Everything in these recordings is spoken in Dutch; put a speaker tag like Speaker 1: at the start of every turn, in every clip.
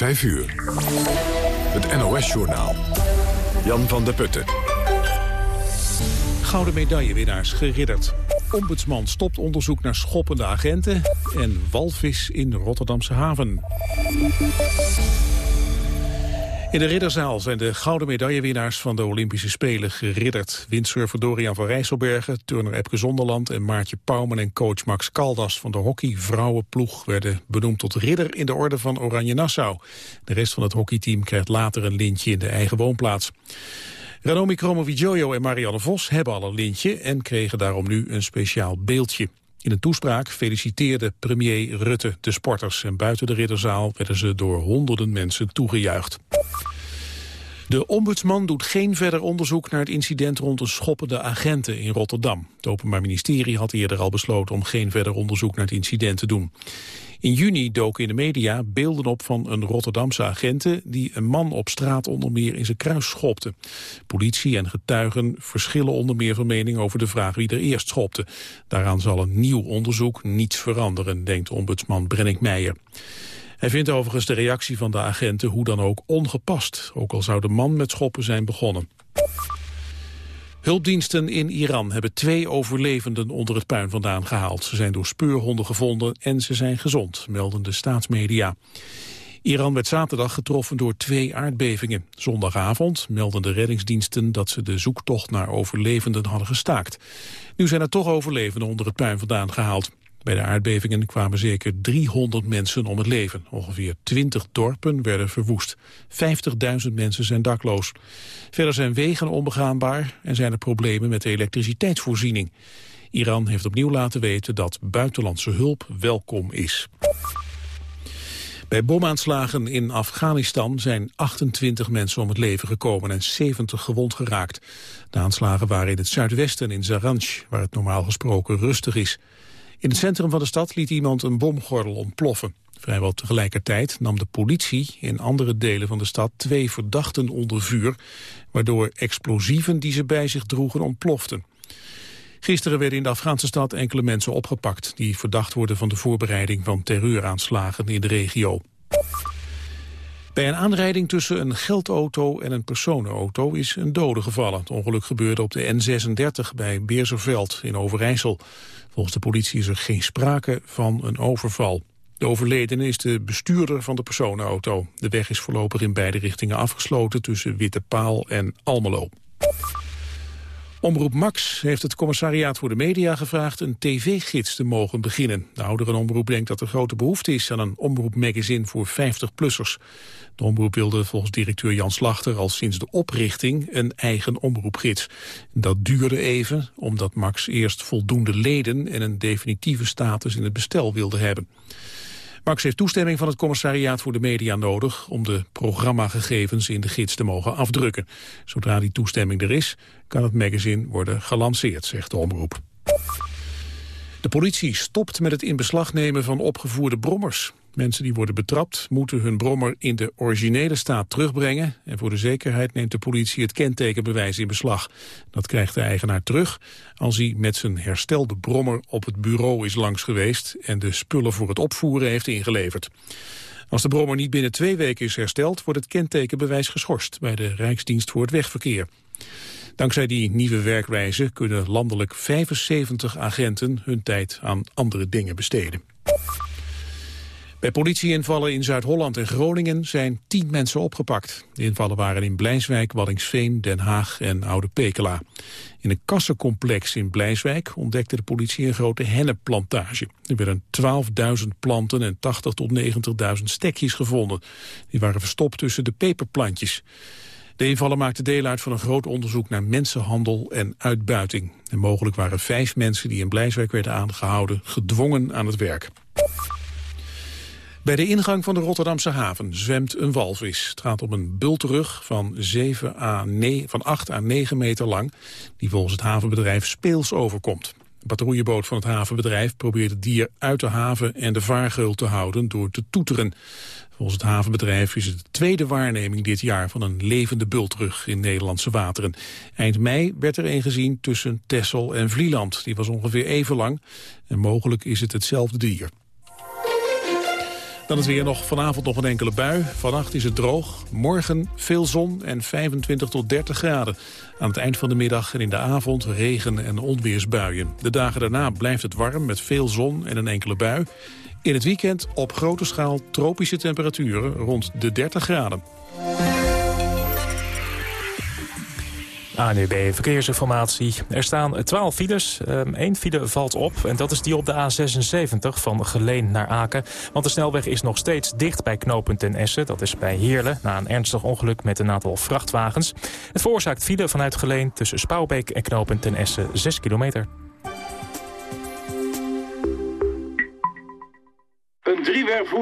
Speaker 1: 5 uur. Het NOS-journaal. Jan van der Putten.
Speaker 2: Gouden medaillewinnaars geridderd. Ombudsman stopt onderzoek naar schoppende agenten. En walvis in de Rotterdamse haven. In de ridderzaal zijn de gouden medaillewinnaars van de Olympische Spelen geridderd. Windsurfer Dorian van Rijsselbergen, turner Epke Zonderland en Maartje Pouwman en coach Max Caldas van de hockey-vrouwenploeg werden benoemd tot ridder in de orde van Oranje Nassau. De rest van het hockeyteam krijgt later een lintje in de eigen woonplaats. Ranomi Kromowidjojo en Marianne Vos hebben al een lintje en kregen daarom nu een speciaal beeldje. In een toespraak feliciteerde premier Rutte de sporters en buiten de ridderzaal werden ze door honderden mensen toegejuicht. De ombudsman doet geen verder onderzoek naar het incident rond de schoppende agenten in Rotterdam. Het Openbaar Ministerie had eerder al besloten om geen verder onderzoek naar het incident te doen. In juni doken in de media beelden op van een Rotterdamse agenten die een man op straat onder meer in zijn kruis schopte. Politie en getuigen verschillen onder meer van mening over de vraag wie er eerst schopte. Daaraan zal een nieuw onderzoek niets veranderen, denkt ombudsman Brennick Meijer. Hij vindt overigens de reactie van de agenten hoe dan ook ongepast, ook al zou de man met schoppen zijn begonnen. Hulpdiensten in Iran hebben twee overlevenden onder het puin vandaan gehaald. Ze zijn door speurhonden gevonden en ze zijn gezond, melden de staatsmedia. Iran werd zaterdag getroffen door twee aardbevingen. Zondagavond melden de reddingsdiensten dat ze de zoektocht naar overlevenden hadden gestaakt. Nu zijn er toch overlevenden onder het puin vandaan gehaald. Bij de aardbevingen kwamen zeker 300 mensen om het leven. Ongeveer 20 dorpen werden verwoest. 50.000 mensen zijn dakloos. Verder zijn wegen onbegaanbaar en zijn er problemen met de elektriciteitsvoorziening. Iran heeft opnieuw laten weten dat buitenlandse hulp welkom is. Bij bomaanslagen in Afghanistan zijn 28 mensen om het leven gekomen en 70 gewond geraakt. De aanslagen waren in het zuidwesten in Zaranj, waar het normaal gesproken rustig is. In het centrum van de stad liet iemand een bomgordel ontploffen. Vrijwel tegelijkertijd nam de politie in andere delen van de stad twee verdachten onder vuur, waardoor explosieven die ze bij zich droegen ontploften. Gisteren werden in de Afghaanse stad enkele mensen opgepakt... die verdacht worden van de voorbereiding van terreuraanslagen in de regio. Bij een aanrijding tussen een geldauto en een personenauto is een dode gevallen. Het ongeluk gebeurde op de N36 bij Beerzerveld in Overijssel. Volgens de politie is er geen sprake van een overval. De overledene is de bestuurder van de personenauto. De weg is voorlopig in beide richtingen afgesloten tussen Witte Paal en Almelo. Omroep Max heeft het commissariaat voor de media gevraagd een tv-gids te mogen beginnen. De oudere omroep denkt dat er grote behoefte is aan een omroepmagazine voor 50-plussers. De omroep wilde volgens directeur Jan Slachter al sinds de oprichting een eigen omroepgids. Dat duurde even, omdat Max eerst voldoende leden en een definitieve status in het bestel wilde hebben. Max heeft toestemming van het commissariaat voor de media nodig om de programmagegevens in de gids te mogen afdrukken. Zodra die toestemming er is, kan het magazine worden gelanceerd, zegt de omroep. De politie stopt met het in beslag nemen van opgevoerde brommers. Mensen die worden betrapt moeten hun brommer in de originele staat terugbrengen. En voor de zekerheid neemt de politie het kentekenbewijs in beslag. Dat krijgt de eigenaar terug als hij met zijn herstelde brommer op het bureau is langs geweest... en de spullen voor het opvoeren heeft ingeleverd. Als de brommer niet binnen twee weken is hersteld... wordt het kentekenbewijs geschorst bij de Rijksdienst voor het Wegverkeer. Dankzij die nieuwe werkwijze kunnen landelijk 75 agenten hun tijd aan andere dingen besteden. Bij politieinvallen in Zuid-Holland en Groningen zijn tien mensen opgepakt. De invallen waren in Blijswijk, Waddingsveen, Den Haag en Oude Pekela. In een kassencomplex in Blijswijk ontdekte de politie een grote hennepplantage. Er werden 12.000 planten en 80.000 tot 90.000 stekjes gevonden. Die waren verstopt tussen de peperplantjes. De invallen maakten deel uit van een groot onderzoek naar mensenhandel en uitbuiting. En mogelijk waren vijf mensen die in Blijswijk werden aangehouden gedwongen aan het werk. Bij de ingang van de Rotterdamse haven zwemt een walvis. Het gaat om een bultrug van, 7 à 9, van 8 à 9 meter lang... die volgens het havenbedrijf speels overkomt. Een patrouilleboot van het havenbedrijf probeert het dier uit de haven... en de vaargeul te houden door te toeteren. Volgens het havenbedrijf is het de tweede waarneming dit jaar... van een levende bultrug in Nederlandse wateren. Eind mei werd er een gezien tussen Texel en Vlieland. Die was ongeveer even lang en mogelijk is het hetzelfde dier. Dan is weer nog vanavond nog een enkele bui. Vannacht is het droog. Morgen veel zon en 25 tot 30 graden. Aan het eind van de middag en in de avond regen- en onweersbuien. De dagen daarna blijft het warm met veel zon en een enkele bui. In het weekend op grote schaal tropische temperaturen rond de 30 graden.
Speaker 3: ANUB Verkeersinformatie. Er staan 12 files. Eén ehm, file valt op en dat is die op de A76 van Geleen naar Aken. Want de snelweg is nog steeds dicht bij knooppunt Ten Essen. Dat is bij Heerlen na een ernstig ongeluk met een aantal vrachtwagens. Het veroorzaakt file vanuit Geleen tussen Spouwbeek en knooppunt Ten Essen 6 kilometer.
Speaker 4: Een driewerf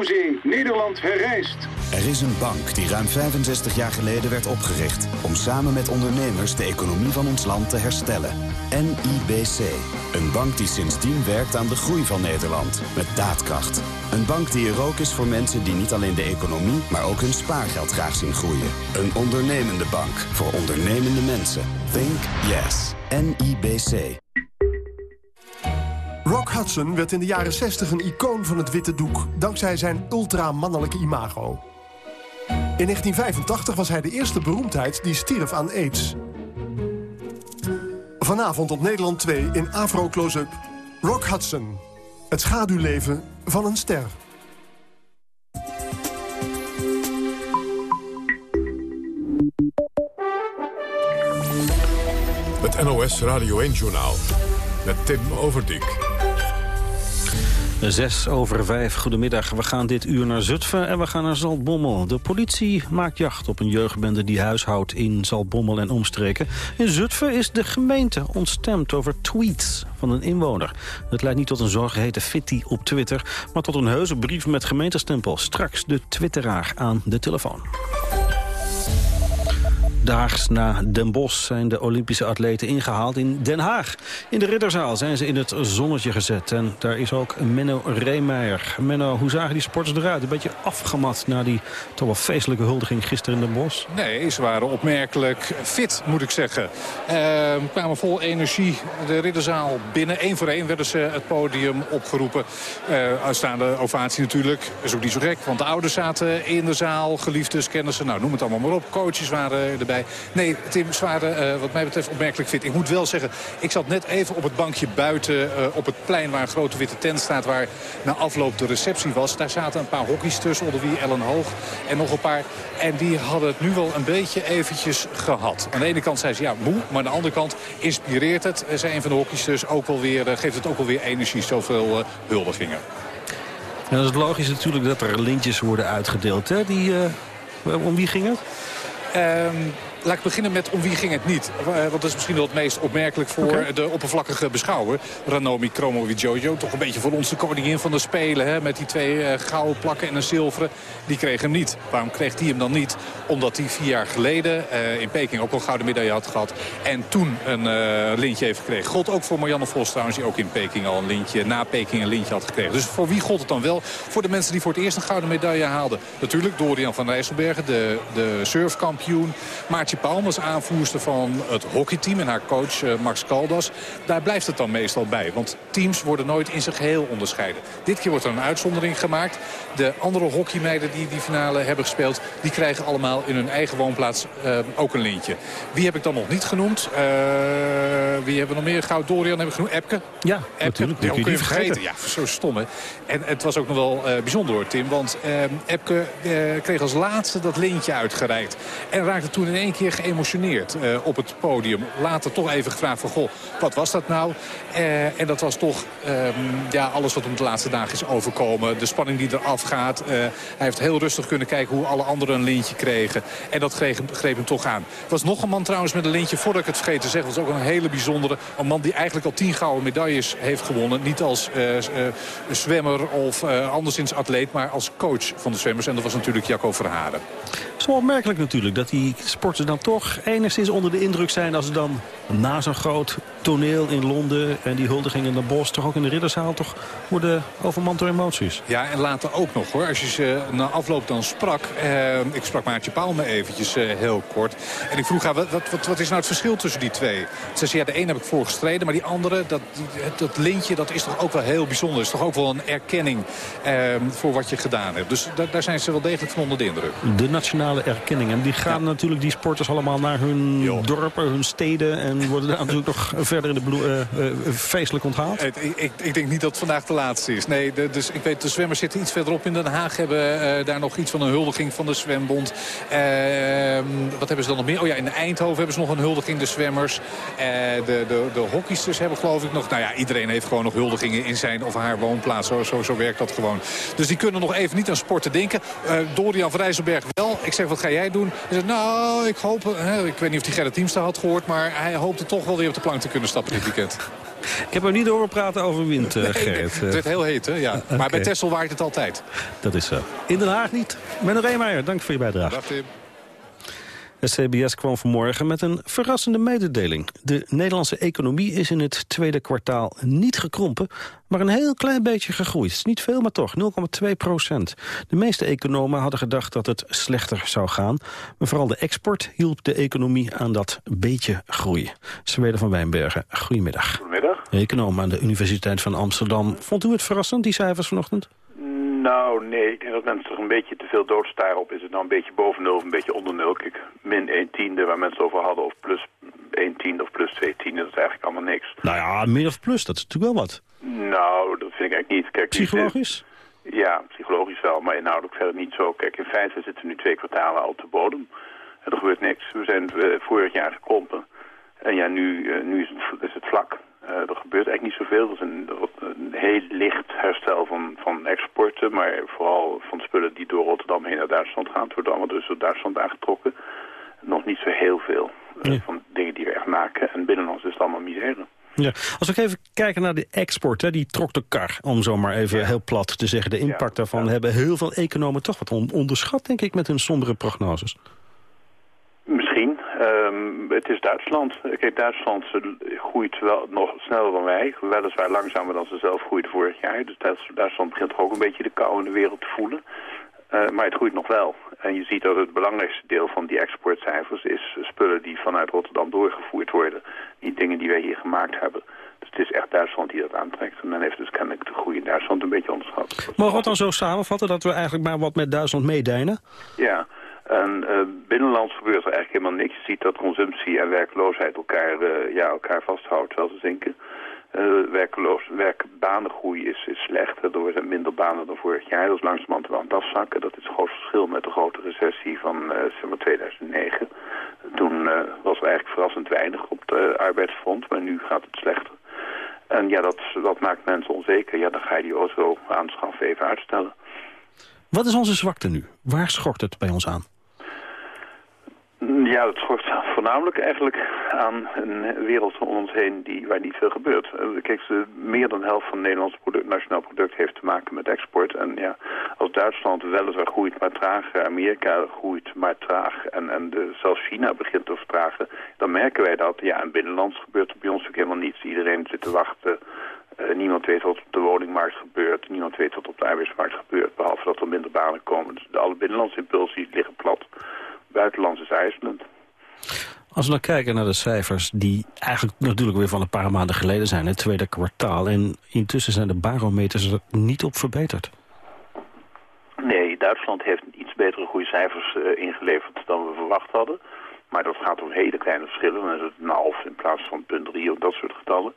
Speaker 4: Nederland herrijst.
Speaker 5: Er is een bank die ruim 65 jaar geleden werd opgericht... om samen met ondernemers de economie van ons land te herstellen. NIBC. Een bank die sindsdien werkt aan de groei van Nederland. Met daadkracht. Een bank die er ook is voor mensen die niet alleen de economie... maar ook hun spaargeld graag zien groeien. Een ondernemende bank voor ondernemende mensen. Think yes. NIBC.
Speaker 6: Rock Hudson werd in de jaren 60 een icoon van het witte doek... dankzij zijn ultramannelijke imago. In 1985 was hij de eerste beroemdheid die stierf aan aids. Vanavond op Nederland 2 in Afro Close-up. Rock Hudson. Het schaduwleven van een ster.
Speaker 1: Het NOS Radio 1-journaal met Tim Overdijk.
Speaker 7: Zes over vijf, goedemiddag. We gaan dit uur naar Zutphen en we gaan naar Zaltbommel. De politie maakt jacht op een jeugdbende die huishoudt in Zaltbommel en omstreken. In Zutphen is de gemeente ontstemd over tweets van een inwoner. Het leidt niet tot een zogeheten fitty op Twitter... maar tot een heuse brief met gemeentestempel. Straks de twitteraar aan de telefoon. Daags na Den Bosch zijn de Olympische atleten ingehaald in Den Haag. In de Ridderzaal zijn ze in het zonnetje gezet. En daar is ook Menno Reemeijer. Menno, hoe zagen die sporters eruit? Een beetje afgemat na die toch wel feestelijke huldiging gisteren in Den Bosch?
Speaker 8: Nee, ze waren opmerkelijk fit, moet ik zeggen. Uh, kwamen vol energie de Ridderzaal binnen. Eén voor één werden ze het podium opgeroepen. Uh, uitstaande ovatie natuurlijk. Is ook niet zo gek, want de ouders zaten in de zaal. Geliefdes, kennissen, nou noem het allemaal maar op. Coaches waren Nee, Tim Zwaarde, uh, wat mij betreft opmerkelijk fit. Ik moet wel zeggen, ik zat net even op het bankje buiten uh, op het plein... waar een grote witte tent staat, waar na afloop de receptie was. Daar zaten een paar hockeys tussen, onder wie Ellen Hoog en nog een paar. En die hadden het nu wel een beetje eventjes gehad. Aan de ene kant zei ze, ja, moe. Maar aan de andere kant inspireert het, eh, zei een van de hockeys dus, ook wel weer, geeft het ook wel weer energie, zoveel huldigingen.
Speaker 7: En dat is logisch natuurlijk dat er lintjes worden uitgedeeld. Hè? Die, om wie ging het?
Speaker 8: Um, Laat ik beginnen met om wie ging het niet. Eh, want dat is misschien wel het meest opmerkelijk voor de oppervlakkige beschouwer. Ranomi Jojo, toch een beetje voor ons de koningin van de Spelen. Hè, met die twee uh, gouden plakken en een zilveren. Die kreeg hem niet. Waarom kreeg hij hem dan niet? Omdat hij vier jaar geleden uh, in Peking ook een gouden medaille had gehad. En toen een lintje heeft gekregen. God ook voor Marianne Vos trouwens, die ook in Peking al een lintje, na Peking een lintje had gekregen. Dus voor wie god het dan wel? Voor de mensen die voor het eerst een gouden medaille haalden. Natuurlijk Dorian van Rijsselbergen, de, de surfkampioen. Palmers, aanvoerster van het hockeyteam... en haar coach uh, Max Caldas. Daar blijft het dan meestal bij. Want teams worden nooit in zijn geheel onderscheiden. Dit keer wordt er een uitzondering gemaakt. De andere hockeymeiden die die finale hebben gespeeld... die krijgen allemaal in hun eigen woonplaats uh, ook een lintje. Wie heb ik dan nog niet genoemd? Uh, wie hebben we nog meer? Goud Dorian hebben we genoemd. Epke?
Speaker 7: Ja, Epke. natuurlijk. Die
Speaker 8: kun je vergeten. Ja, zo stom hè. En het was ook nog wel bijzonder hoor, Tim. Want Epke kreeg als laatste dat lintje uitgereikt. En raakte toen in één keer geëmotioneerd uh, op het podium. Later toch even gevraagd van, goh, wat was dat nou? Uh, en dat was toch um, ja, alles wat om de laatste dagen is overkomen. De spanning die eraf gaat. Uh, hij heeft heel rustig kunnen kijken hoe alle anderen een lintje kregen. En dat greep, greep hem toch aan. Er was nog een man trouwens met een lintje, voordat ik het vergeten te zeggen. was ook een hele bijzondere. Een man die eigenlijk al tien gouden medailles heeft gewonnen. Niet als zwemmer of anderszins atleet, maar als coach van de zwemmers. En dat was natuurlijk Jacco Verharen.
Speaker 7: Het is wel opmerkelijk natuurlijk dat die sporters dan toch enigszins onder de indruk zijn... als ze dan na zo'n groot toneel in Londen en die huldiging in de Bos... toch ook in de Ridderzaal toch worden overmand door emoties.
Speaker 8: Ja, en later ook nog hoor. Als je ze na afloop dan sprak... Eh, ik sprak Maartje Paal eventjes eh, heel kort. En ik vroeg haar, wat, wat, wat, is nou het verschil tussen die twee? Ze zei, ja, de een heb ik voor gestreden... maar die andere, dat, dat lintje, dat is toch ook wel heel bijzonder. is toch ook wel een erkenning eh, voor wat je gedaan hebt. Dus daar zijn ze wel degelijk van onder de indruk.
Speaker 7: De nationale erkenning. En die gaan natuurlijk, die sporters allemaal naar hun dorpen, hun steden... en worden daar natuurlijk nog verder in de uh, uh, feestelijk onthaald?
Speaker 8: Ik, ik, ik, denk niet dat het vandaag de laatste is. Nee, de, dus ik weet, de zwemmers zitten iets verderop in Den Haag. Hebben uh, daar nog iets van een huldiging van de zwembond. Ehm, wat hebben ze dan nog meer? Oh ja, in Eindhoven hebben ze nog een huldiging, de zwemmers. de, de, de hockeysters hebben geloof ik nog... Nou ja, iedereen heeft gewoon nog huldigingen in zijn of haar woonplaats. Zo, zo, zo werkt dat gewoon. Dus die kunnen nog even niet aan sporten denken. Dorian van Rijsselberg wel. Ik zeg, wat ga jij doen? Hij zegt, nou, ik hoop... ik weet niet of die Gerrit Teamster had gehoord... maar hij hoopte toch wel weer op de plank te kunnen stappen dit weekend.
Speaker 7: Ik heb hem niet horen praten over wind, uh, Gerrit.
Speaker 8: het werd heel heet, hè? Ja. Maar bij Tessel waait het altijd.
Speaker 7: Dat is zo. In Den Haag niet. Menno Reemeijer, dank voor je bijdrage.
Speaker 8: Dag Tim.
Speaker 7: CBS kwam vanmorgen met een verrassende mededeling. De Nederlandse economie is in het tweede kwartaal niet gekrompen... maar een heel klein beetje gegroeid. Niet veel, maar toch, 0,2 procent. De meeste economen hadden gedacht dat het slechter zou gaan. Maar vooral de export hielp de economie aan dat beetje groei. Zweden van Wijnbergen, goedemiddag.
Speaker 9: Goedemiddag.
Speaker 7: Econoom aan de Universiteit van Amsterdam. Vond u het verrassend, die cijfers vanochtend?
Speaker 9: Nou, nee. Ik denk dat mensen toch een beetje te veel doodstaren op. Is het nou een beetje boven nul of een beetje onder nul? Kijk, min 1 tiende waar mensen over hadden of plus 1 tiende of plus 2 tiende, dat is eigenlijk allemaal niks.
Speaker 7: Nou ja, min of plus, dat is natuurlijk wel wat.
Speaker 9: Nou, dat vind ik eigenlijk niet. Kijk,
Speaker 7: Psychologisch?
Speaker 9: Ja, psychologisch wel, maar inhoudelijk verder niet zo. Kijk, in feite zitten we nu twee kwartalen al te bodem. En er gebeurt niks. We zijn uh, vorig jaar geklompen. En ja, nu, uh, nu is, het, is het vlak. Uh, er gebeurt eigenlijk niet zoveel. Er een, heel licht herstel van, van exporten, maar vooral van spullen die door Rotterdam heen naar Duitsland gaan. Het wordt allemaal dus door Duitsland aangetrokken. Nog niet zo heel veel uh, ja. van dingen die we echt maken. En binnenlands is het allemaal misère.
Speaker 7: Ja. Als we even kijken naar de export, hè, die trok de kar, om zo maar even ja. heel plat te zeggen. De impact ja. daarvan hebben heel veel economen toch wat on onderschat, denk ik, met hun sombere prognoses.
Speaker 9: Misschien. Um, het is Duitsland. Kijk, Duitsland groeit wel nog sneller dan wij. Weliswaar langzamer dan ze zelf groeiden vorig jaar. Dus Duitsland begint toch ook een beetje de kou in de wereld te voelen. Uh, maar het groeit nog wel. En je ziet dat het belangrijkste deel van die exportcijfers is spullen die vanuit Rotterdam doorgevoerd worden. Niet dingen die wij hier gemaakt hebben. Dus het is echt Duitsland die dat aantrekt. En men heeft dus kennelijk de groei in Duitsland een beetje onderschat.
Speaker 7: Mogen we het dan zo samenvatten dat we eigenlijk maar wat met Duitsland meedijnen?
Speaker 9: Ja. En uh, binnenlands gebeurt er eigenlijk helemaal niks. Je ziet dat consumptie en werkloosheid elkaar, uh, ja, elkaar vasthoudt terwijl ze zinken. Uh, werkloos, werkbanengroei is, is slecht. Er zijn minder banen dan vorig jaar. Dat is langzamerhand wel aan het afzakken. Dat is een groot verschil met de grote recessie van uh, zeg maar 2009. Toen was er eigenlijk verrassend weinig op de arbeidsfront, maar nu gaat het slechter. En ja, dat, dat maakt mensen onzeker. Ja, dan ga je die auto aanschaffen even uitstellen.
Speaker 7: Wat is onze zwakte nu? Waar schort het bij ons aan?
Speaker 9: Ja, dat schort voornamelijk eigenlijk aan een wereld om ons heen die, waar niet veel gebeurt. Kijk, meer dan de helft van het Nederlands product, nationaal product heeft te maken met export. En ja, als Duitsland weliswaar groeit maar traag, Amerika groeit maar traag en, en de, zelfs China begint te vertragen, dan merken wij dat. Ja, in binnenlands gebeurt er bij ons ook helemaal niets. Iedereen zit te wachten. Uh, niemand weet wat op de woningmarkt gebeurt. Niemand weet wat op de arbeidsmarkt gebeurt. Behalve dat er minder banen komen. Dus de alle binnenlandse impulsies liggen plat buitenlands is ijsselend.
Speaker 7: Als we dan kijken naar de cijfers die eigenlijk natuurlijk weer van een paar maanden geleden zijn, het tweede kwartaal. En intussen zijn de barometers er niet op verbeterd.
Speaker 9: Nee, Duitsland heeft iets betere groeicijfers uh, ingeleverd dan we verwacht hadden. Maar dat gaat om hele kleine verschillen. Dan is het een half in plaats van punt 3 of dat soort getallen.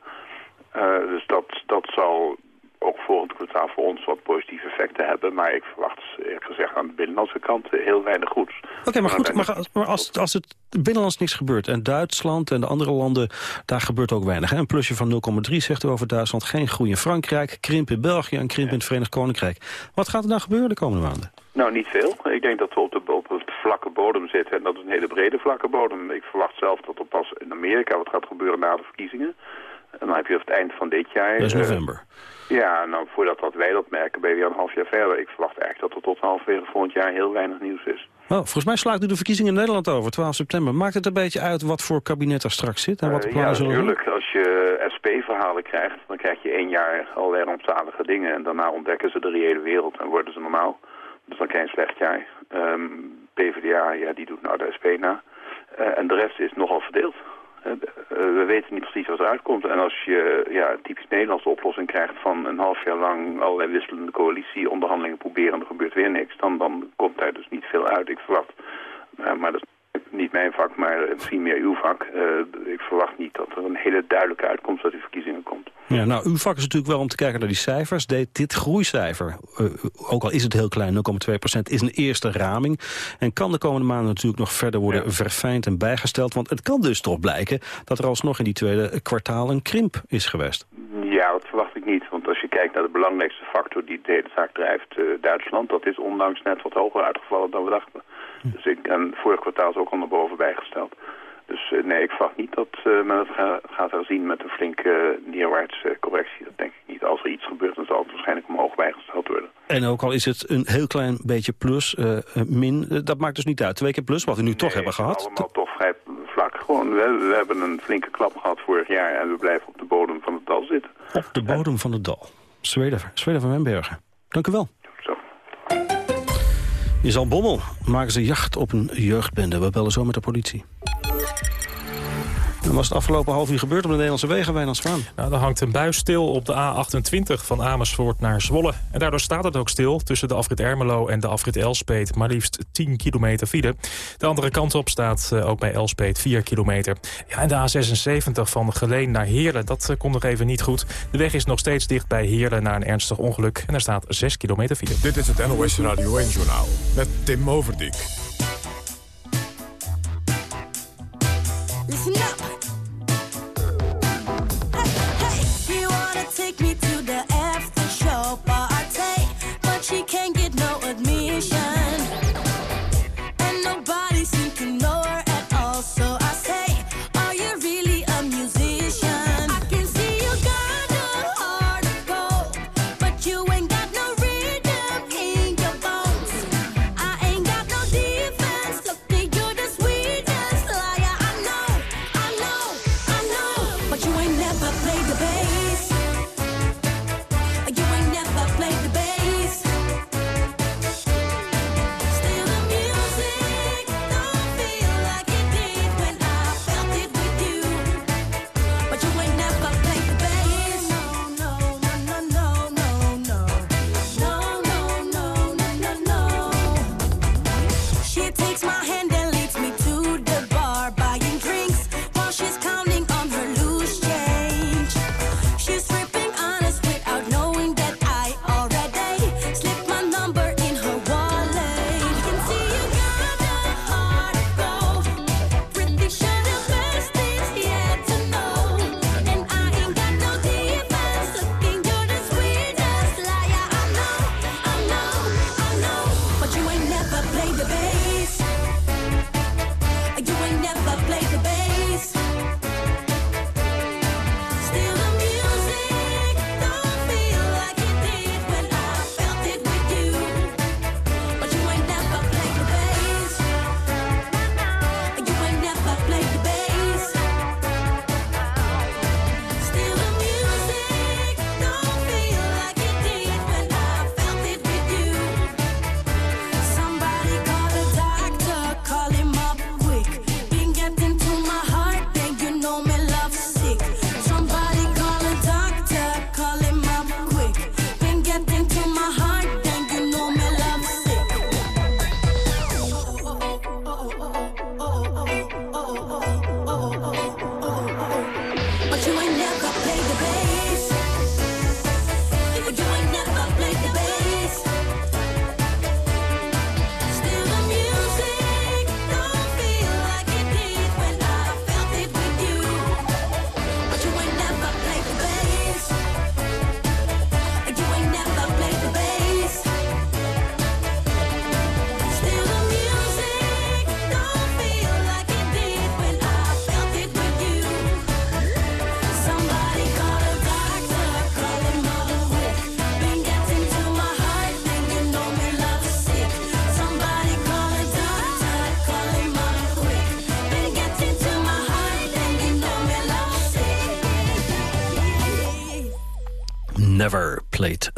Speaker 9: Uh, dus dat, dat zal ook volgend kwartaal voor ons wat positieve effecten hebben. Maar ik verwacht eerlijk gezegd aan de binnenlandse kant heel weinig goeds.
Speaker 7: Oké, okay, maar goed, maar, maar als, als het binnenlands niks gebeurt en Duitsland en de andere landen, daar gebeurt ook weinig. Hè? Een plusje van 0,3 zegt u over Duitsland, geen groei in Frankrijk, krimp in België en krimp in het Verenigd Koninkrijk. Wat gaat er nou gebeuren de komende maanden?
Speaker 9: Nou, niet veel. Ik denk dat we op de, op de vlakke bodem zitten en dat is een hele brede vlakke bodem. Ik verwacht zelf dat er pas in Amerika wat gaat gebeuren na de verkiezingen. En dan heb je het eind van dit jaar...
Speaker 7: Dat is november.
Speaker 9: Uh, Ja, nou voordat dat wij dat merken ben je weer een half jaar verder. Ik verwacht eigenlijk dat er tot halverwege volgend jaar heel weinig nieuws is.
Speaker 7: Oh, volgens mij slaat u de verkiezingen in Nederland over, 12 september. Maakt het een beetje uit wat voor kabinet er straks zit en wat de
Speaker 9: Uh,
Speaker 7: plannen
Speaker 9: ja,
Speaker 7: zullen
Speaker 9: natuurlijk. Als je SP-verhalen krijgt, dan krijg je één jaar allerlei rampzalige dingen. En daarna ontdekken ze de reële wereld en worden ze normaal. Dus dan krijg je een slecht jaar. Ehm, PvdA, ja, die doet nou de SP na. Eh, en de rest is nogal verdeeld. Eh, eh, we weten niet precies wat eruit komt. En als je ja, typisch Nederlandse oplossing krijgt van een half jaar lang allerlei wisselende coalitieonderhandelingen proberen en er gebeurt weer niks, dan, dan komt daar dus niet veel uit. Ik verwacht, eh, maar dat is niet mijn vak, maar misschien meer uw vak. Ik verwacht niet dat er een hele duidelijke uitkomst uit die verkiezingen komt.
Speaker 7: Ja, nou, uw vak is natuurlijk wel om te kijken naar die cijfers. Dit, dit groeicijfer, eh, ook al is het heel klein, 0,2% is een eerste raming. En kan de komende maanden natuurlijk nog verder worden verfijnd en bijgesteld. Want het kan dus toch blijken dat er alsnog in die tweede kwartaal een krimp is geweest.
Speaker 9: Ja, dat verwacht ik niet. Want als je kijkt naar de belangrijkste factor die de hele zaak drijft, eh, Duitsland, dat is ondanks net wat hoger uitgevallen dan we dachten. Dus ik, en vorig kwartaal is ook al naar boven bijgesteld. Dus eh, nee, ik verwacht niet dat eh, men het ga- gaat herzien met een flinke uh, neerwaartse correctie. Dat denk ik niet. Als er iets gebeurt, dan zal het waarschijnlijk omhoog bijgesteld worden.
Speaker 7: En ook al is het een heel klein beetje plus, eh, eh, min, eh, dat maakt dus niet uit. Twee keer plus, wat we nu toch hebben gehad.
Speaker 9: allemaal toch vrij vlak. Gewoon, we, we hebben een flinke klap gehad vorig jaar en we blijven op de bodem van het dal zitten.
Speaker 7: Op de bodem van het dal. Zweden, Zweden van Wenbergen. Dank u wel. In Zalbommel maken ze jacht op een jeugdbende. We bellen zo met de politie. En was het afgelopen half uur gebeurd op de Nederlandse wegen, Wijnand Zwaan?
Speaker 3: Nou, er hangt een buis stil op de A28 van Amersfoort naar Zwolle. En daardoor staat het ook stil tussen de afrit Ermelo en de afrit Elspeet. Maar liefst 10 kilometer file. De andere kant op staat eh, ook bij Elspeet 4 kilometer. Ja, en de A76 van Geleen naar Heerlen, dat eh, komt nog even niet goed. De weg is nog steeds dicht bij Heerlen na een ernstig ongeluk. En er staat 6 kilometer file.
Speaker 1: Dit is het NOS Radio 1-journaal met Tim Overdijk.
Speaker 10: Listen up. Take me to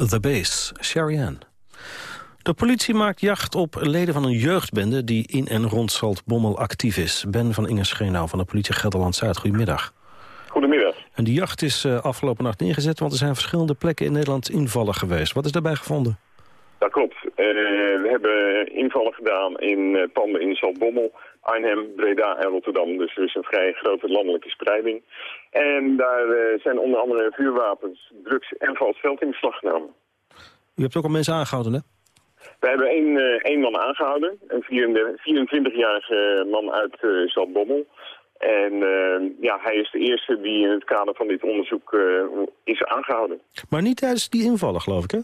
Speaker 10: the Bass.
Speaker 7: Sherry Ann. De politie maakt jacht op leden van een jeugdbende... die in en rond Zaltbommel actief is. Ben van Inge Schenau van de politie Gelderland-Zuid. Goedemiddag.
Speaker 11: Goedemiddag.
Speaker 7: En die jacht is uh, afgelopen nacht ingezet... want er zijn verschillende plekken in Nederland invallen geweest. Wat is daarbij gevonden?
Speaker 11: Dat klopt. Uh, we hebben invallen gedaan in uh, panden in Zaltbommel, Arnhem, Breda en Rotterdam. Dus er is een vrij grote landelijke spreiding. En daar zijn onder andere vuurwapens, drugs en vals geld in beslag genomen.
Speaker 7: U hebt ook al mensen aangehouden, hè?
Speaker 11: We hebben één, één man aangehouden, een 24-jarige man uit uh, Zaltbommel. En uh, ja, hij is de eerste die in het kader van dit onderzoek is aangehouden.
Speaker 7: Maar niet tijdens die invallen, geloof ik, hè?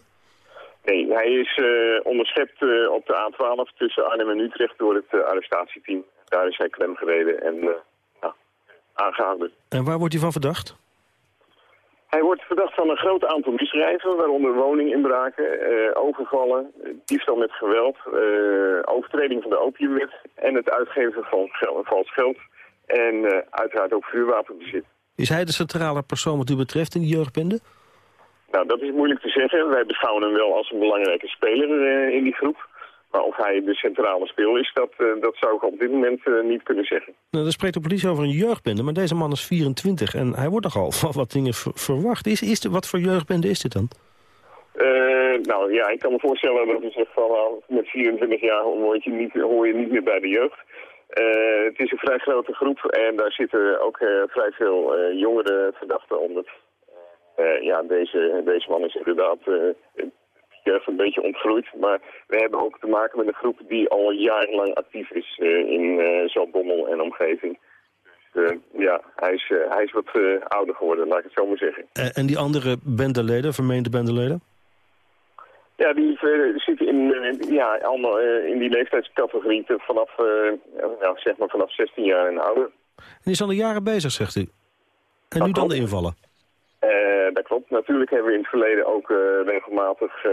Speaker 11: Nee, hij is uh, onderschept op de A12 tussen Arnhem en Utrecht door het arrestatieteam. Daar is hij klem gereden en ja, aangehouden.
Speaker 7: En waar wordt hij van verdacht?
Speaker 11: Hij wordt verdacht van een groot aantal misdrijven, waaronder woninginbraken, overvallen, diefstal met geweld, overtreding van de opiumwet en het uitgeven van geld, vals geld en uiteraard ook vuurwapenbezit.
Speaker 7: Is hij de centrale persoon wat u betreft in die jeugdbende?
Speaker 11: Nou, dat is moeilijk te zeggen. Wij beschouwen hem wel als een belangrijke speler uh, in die groep. Maar of hij de centrale speel is, dat, uh, dat zou ik op dit moment niet kunnen zeggen.
Speaker 7: Nou, dan spreekt de politie over een jeugdbende, maar deze man is 24 en hij wordt nogal van wat dingen verwacht. Is, is de, wat voor jeugdbende is dit dan?
Speaker 11: nou ja, ik kan me voorstellen dat u zegt van nou, met 24 jaar hoor je niet, hoor je niet meer bij de jeugd. Het is een vrij grote groep en daar zitten ook vrij veel jongere verdachten onder. Ja, deze, deze man is inderdaad jeugd een beetje ontgroeid. Maar we hebben ook te maken met een groep die al jarenlang actief is in Zaltbommel en omgeving. Dus ja, hij is, hij is wat ouder geworden, laat ik het zo maar zeggen.
Speaker 7: en die andere bendeleden, vermeende bendeleden?
Speaker 11: Ja, die uh, zitten in, uh, ja, allemaal uh, in die leeftijdscategorie vanaf, zeg maar vanaf 16 jaar en ouder.
Speaker 7: En die is al jaren bezig, zegt u? En
Speaker 11: dat
Speaker 7: nu dan de invallen?
Speaker 11: Dat klopt. Natuurlijk hebben we in het verleden ook regelmatig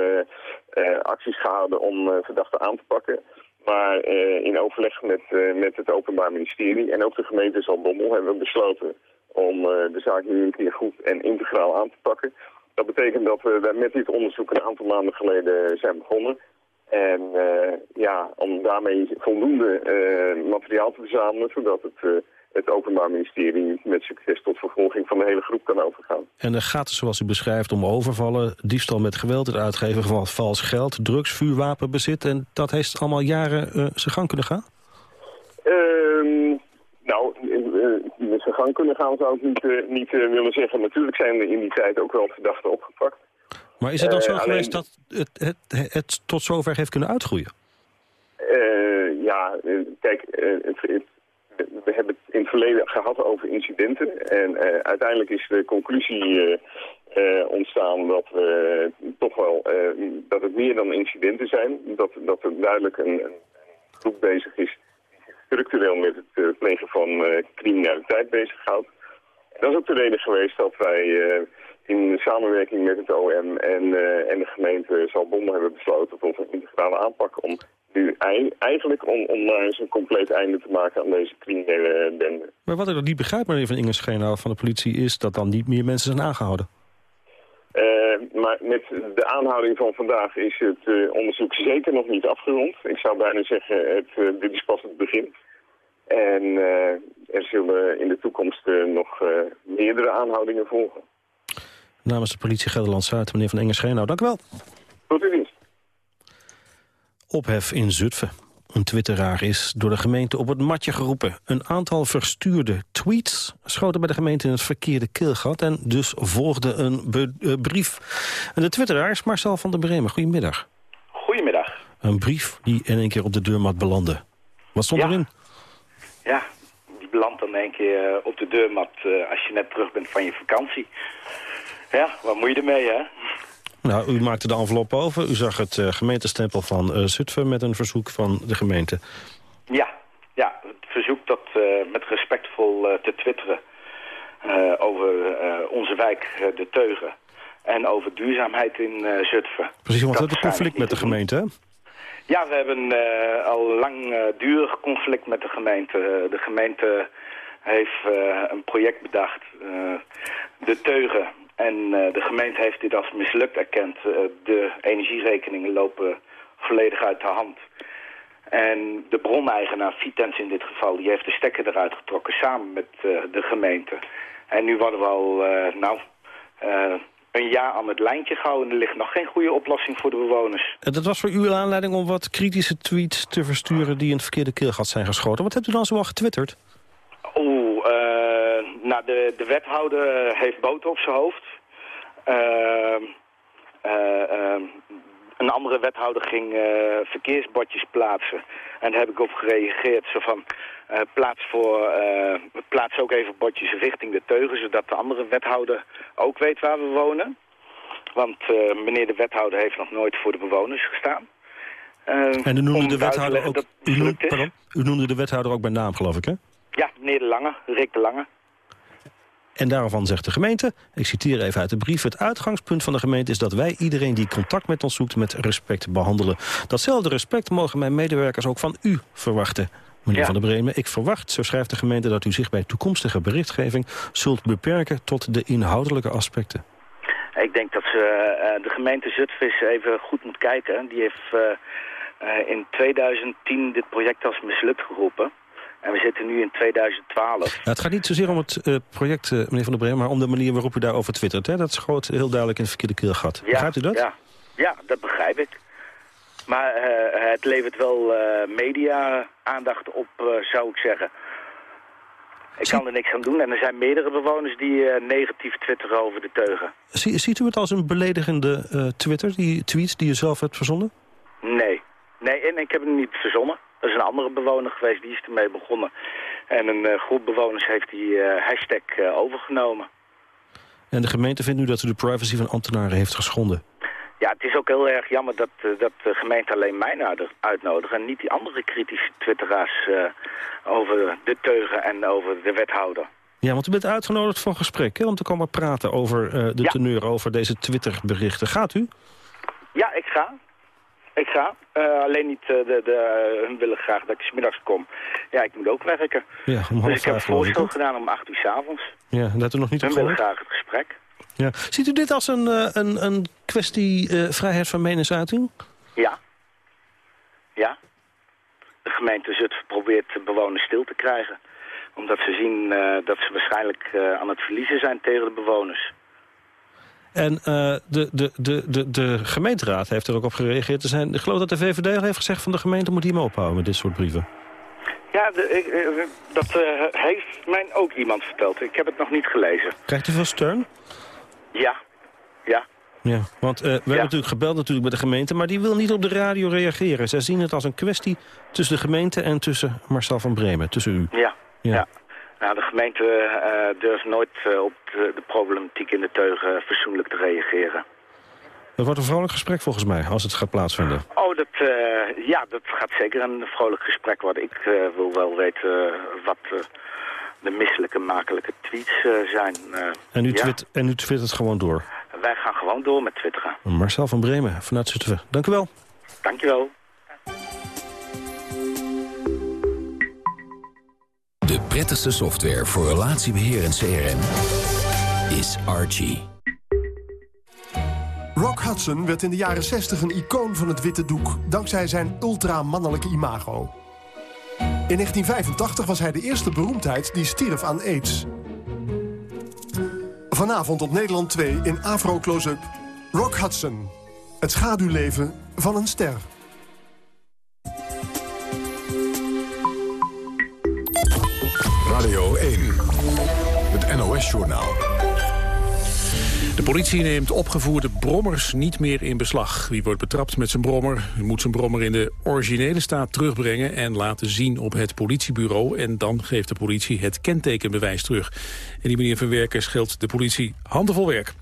Speaker 11: acties gehouden om verdachten aan te pakken. Maar in overleg met, met het Openbaar Ministerie en ook de gemeente Zaltbommel hebben we besloten om de zaak nu een keer goed en integraal aan te pakken. Dat betekent dat we met dit onderzoek een aantal maanden geleden zijn begonnen. En uh, ja, om daarmee voldoende uh, materiaal te verzamelen, zodat het, uh, het Openbaar Ministerie met succes tot vervolging van de hele groep kan overgaan.
Speaker 7: En er gaat het zoals u beschrijft om overvallen, diefstal met geweld, het uitgeven van vals geld, drugs, vuurwapenbezit. En dat heeft allemaal jaren zijn gang kunnen gaan?
Speaker 11: Ehm, nou, met zijn gang kunnen gaan zou ik niet, uh, niet uh, willen zeggen. Natuurlijk zijn er in die tijd ook wel verdachten opgepakt.
Speaker 7: Maar is het dan zo
Speaker 11: uh,
Speaker 7: geweest dat het, het, het, het, tot zover heeft kunnen uitgroeien?
Speaker 11: ja, kijk, het, we hebben het in het verleden gehad over incidenten. En uiteindelijk is de conclusie ontstaan dat, toch wel, dat het meer dan incidenten zijn. Dat, dat er duidelijk een, een groep bezig is structureel met het plegen van criminaliteit bezighoudt. Dat is ook de reden geweest dat wij in samenwerking met het OM en, en de gemeente Zaltbommel hebben besloten tot een integrale aanpak om nu eigenlijk om, om maar eens een compleet einde te maken aan deze criminele bende.
Speaker 7: Maar wat ik nog niet begrijp, meneer Van Ingenschenau van de politie, is dat dan niet meer mensen zijn aangehouden.
Speaker 11: Uh, maar met de aanhouding van vandaag is het uh, onderzoek zeker nog niet afgerond. Ik zou bijna zeggen, het, uh, dit is pas het begin. En er zullen in de toekomst nog meerdere aanhoudingen volgen.
Speaker 7: Namens de politie Gelderland-Zuid, meneer Van Engeschenau, dank u wel.
Speaker 11: Tot uw dienst.
Speaker 7: Ophef in Zutphen. Een twitteraar is door de gemeente op het matje geroepen. Een aantal verstuurde tweets schoten bij de gemeente in het verkeerde keelgat... en dus volgde een uh, brief. En de twitteraar is Marcel van der Bremen. Goedemiddag.
Speaker 12: Goedemiddag.
Speaker 7: Een brief die in één keer op de deurmat belandde. Wat stond
Speaker 12: ja.
Speaker 7: erin?
Speaker 12: Ja, die belandt dan in één keer uh, op de deurmat uh, als je net terug bent van je vakantie. Ja, wat moet je ermee, hè?
Speaker 7: Nou, u maakte de envelop over. U zag het uh, gemeentestempel van uh, Zutphen met een verzoek van de gemeente.
Speaker 12: Ja, ja het verzoek dat uh, met respectvol te twitteren over onze wijk De Teugen. En over duurzaamheid in Zutphen.
Speaker 7: Precies, want hebben een conflict met de gemeente, hè?
Speaker 12: Ja, we hebben al lang durig conflict met de gemeente. De gemeente heeft een project bedacht, De Teugen En eh, de gemeente heeft dit als mislukt erkend. Eh, de energierekeningen lopen volledig uit de hand. En de broneigenaar, Vitens in dit geval, die heeft de stekker eruit getrokken samen met eh, de gemeente. En nu worden we al, nou, een jaar aan het lijntje gehouden. Er ligt nog geen goede oplossing voor de bewoners.
Speaker 7: Dat was voor u aanleiding om wat kritische tweets te versturen... die in het verkeerde keelgat zijn geschoten. Wat hebt u dan zoal getwitterd?
Speaker 12: Eh, nou, de, de wethouder heeft boter op zijn hoofd. Ehm, eh, ehm, een andere wethouder ging eh, verkeersbordjes plaatsen. En daar heb ik op gereageerd. Zo van, eh, plaats, voor, eh, plaats ook even bordjes richting de teugen... zodat de andere wethouder ook weet waar we wonen. Want eh, meneer de wethouder heeft nog nooit voor de bewoners gestaan. Eh,
Speaker 7: En u noemde, de wethouder ook, u, noemde, pardon, u noemde de wethouder ook bij naam, geloof ik, hè?
Speaker 12: Ja, meneer De Lange, Rick De Lange.
Speaker 7: En daarvan zegt de gemeente, ik citeer even uit de brief... het uitgangspunt van de gemeente is dat wij iedereen die contact met ons zoekt... met respect behandelen. Datzelfde respect mogen mijn medewerkers ook van u verwachten. Meneer
Speaker 12: Ja.
Speaker 7: Van der Bremen, ik verwacht, zo schrijft de gemeente... dat u zich bij toekomstige berichtgeving zult beperken tot de inhoudelijke aspecten.
Speaker 12: Ik denk dat ze, eh, de gemeente Zutphen even goed moet kijken. Die heeft eh, eh, in 2010 dit project als mislukt geroepen. En we zitten nu in 2012.
Speaker 7: Nou, het gaat niet zozeer om het eh, project, eh, meneer Van der Bremen... maar om de manier waarop u daarover twittert. Hè? Dat schoot heel duidelijk in het verkeerde keelgat. Begrijpt u dat?
Speaker 12: Ja, ja dat begrijp ik. Maar eh, het levert wel media-aandacht op, zou ik zeggen. Ik kan er niks aan doen. En er zijn meerdere bewoners die negatief twitteren over de teugen.
Speaker 7: Zie- ziet u het als een beledigende Twitter, die tweet die u zelf hebt verzonnen?
Speaker 12: Nee. Nee, en ik heb hem niet verzonnen. Er is een andere bewoner geweest, die is ermee begonnen. En een eh, groep bewoners heeft die eh, hashtag eh, overgenomen.
Speaker 7: En de gemeente vindt nu dat u de privacy van ambtenaren heeft geschonden.
Speaker 12: Ja, het is ook heel erg jammer dat, dat de gemeente alleen mij uitnodigt... en niet die andere kritische twitteraars over de teugen en over de wethouder.
Speaker 7: Ja, want u bent uitgenodigd voor een gesprek, hè, om te komen praten over de
Speaker 12: Ja.
Speaker 7: teneur, over deze Twitterberichten. Gaat u?
Speaker 12: Ja, ik ga. Ik ga. Eh, alleen niet, eh, de, de, hun willen graag dat ik 's middags kom. Ja, ik moet ook werken.
Speaker 7: Ja, om half
Speaker 12: dus ik heb voorstel gedaan om acht uur s avonds.
Speaker 7: Ja, dat u nog niet
Speaker 12: Hun willen graag het gesprek.
Speaker 7: Ja. Ziet u dit als een, eh, een, een kwestie vrijheid van meningsuiting?
Speaker 12: Ja. Ja. De gemeente Zutphen probeert de bewoners stil te krijgen. Omdat ze zien dat ze waarschijnlijk aan het verliezen zijn tegen de bewoners.
Speaker 7: En eh, de, de, de, de, de gemeenteraad heeft er ook op gereageerd. Er zijn, ik geloof dat de VVD al heeft gezegd van de gemeente moet hiermee ophouden met dit soort brieven.
Speaker 12: Ja, de, eh, dat eh, heeft mij ook iemand verteld. Ik heb het nog niet gelezen.
Speaker 7: Krijgt u veel steun?
Speaker 12: Ja. Ja.
Speaker 7: Ja, want eh, we hebben natuurlijk gebeld natuurlijk met de gemeente... maar die wil niet op de radio reageren. Zij zien het als een kwestie tussen de gemeente en tussen Marcel van Bremen, tussen u.
Speaker 12: Ja.
Speaker 7: Ja.
Speaker 12: ja. Nou, de gemeente eh, durft nooit eh, op de, de problematiek in de teugen fatsoenlijk te reageren.
Speaker 7: Dat wordt een vrolijk gesprek volgens mij, als het gaat plaatsvinden.
Speaker 12: Oh, dat, eh, ja, dat gaat zeker een vrolijk gesprek worden. Ik wil wel weten wat de misselijke, makelijke tweets zijn.
Speaker 7: En u,
Speaker 12: ja.
Speaker 7: twit, en u twittert gewoon door.
Speaker 12: Wij gaan gewoon door met twitteren.
Speaker 7: Marcel van Bremen, vanuit Zutphen. Dank u wel.
Speaker 12: Dankjewel.
Speaker 13: De prettigste software voor relatiebeheer en CRM is Archie.
Speaker 6: Rock Hudson werd in de jaren 60 een icoon van het witte doek... dankzij zijn ultramannelijke imago. In 1985 was hij de eerste beroemdheid die stierf aan aids. Vanavond op Nederland 2 in Afro Close-up... Rock Hudson. Het schaduwleven van een ster.
Speaker 1: NOS-journaal.
Speaker 2: De politie neemt opgevoerde brommers niet meer in beslag. Wie wordt betrapt met zijn brommer, moet zijn brommer in de originele staat terugbrengen en laten zien op het politiebureau. En dan geeft de politie het kentekenbewijs terug. En die meneer Verwerker scheelt de politie handenvol werk.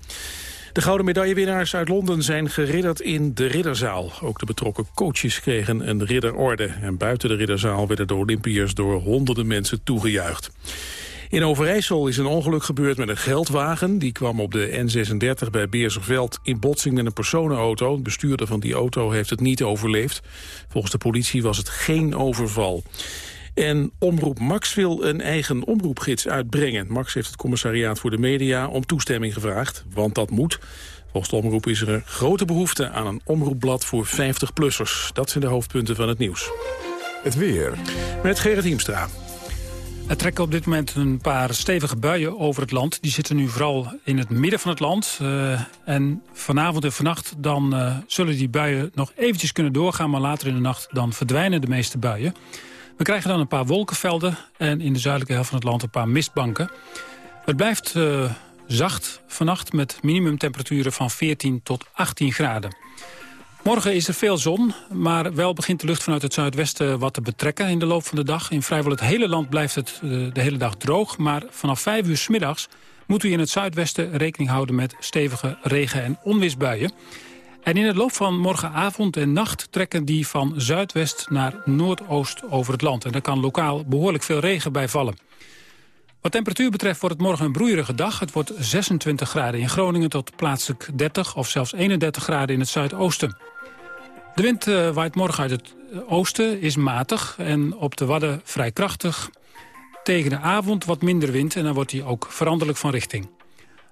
Speaker 2: De gouden medaillewinnaars uit Londen zijn geridderd in de ridderzaal. Ook de betrokken coaches kregen een ridderorde. En buiten de ridderzaal werden de Olympiërs door honderden mensen toegejuicht. In Overijssel is een ongeluk gebeurd met een geldwagen. Die kwam op de N36 bij Beersveld in botsing met een personenauto. De bestuurder van die auto heeft het niet overleefd. Volgens de politie was het geen overval. En Omroep Max wil een eigen omroepgids uitbrengen. Max heeft het commissariaat voor de media om toestemming gevraagd, want dat moet. Volgens de omroep is er een grote behoefte aan een omroepblad voor 50-plussers. Dat zijn de hoofdpunten van het nieuws.
Speaker 1: Het weer.
Speaker 2: Met Gerrit Hiemstra.
Speaker 14: Er trekken op dit moment een paar stevige buien over het land. Die zitten nu vooral in het midden van het land. Uh, en vanavond en vannacht dan uh, zullen die buien nog eventjes kunnen doorgaan... maar later in de nacht dan verdwijnen de meeste buien. We krijgen dan een paar wolkenvelden en in de zuidelijke helft van het land een paar mistbanken. Het blijft uh, zacht vannacht met minimumtemperaturen van 14 tot 18 graden. Morgen is er veel zon, maar wel begint de lucht vanuit het zuidwesten wat te betrekken in de loop van de dag. In vrijwel het hele land blijft het uh, de hele dag droog, maar vanaf 5 uur s middags moet u in het zuidwesten rekening houden met stevige regen- en onweersbuien. En in het loop van morgenavond en nacht trekken die van zuidwest naar noordoost over het land. En daar kan lokaal behoorlijk veel regen bij vallen. Wat temperatuur betreft wordt het morgen een broeierige dag. Het wordt 26 graden in Groningen tot plaatselijk 30 of zelfs 31 graden in het zuidoosten. De wind uh, waait morgen uit het oosten, is matig en op de Wadden vrij krachtig. Tegen de avond wat minder wind en dan wordt hij ook veranderlijk van richting.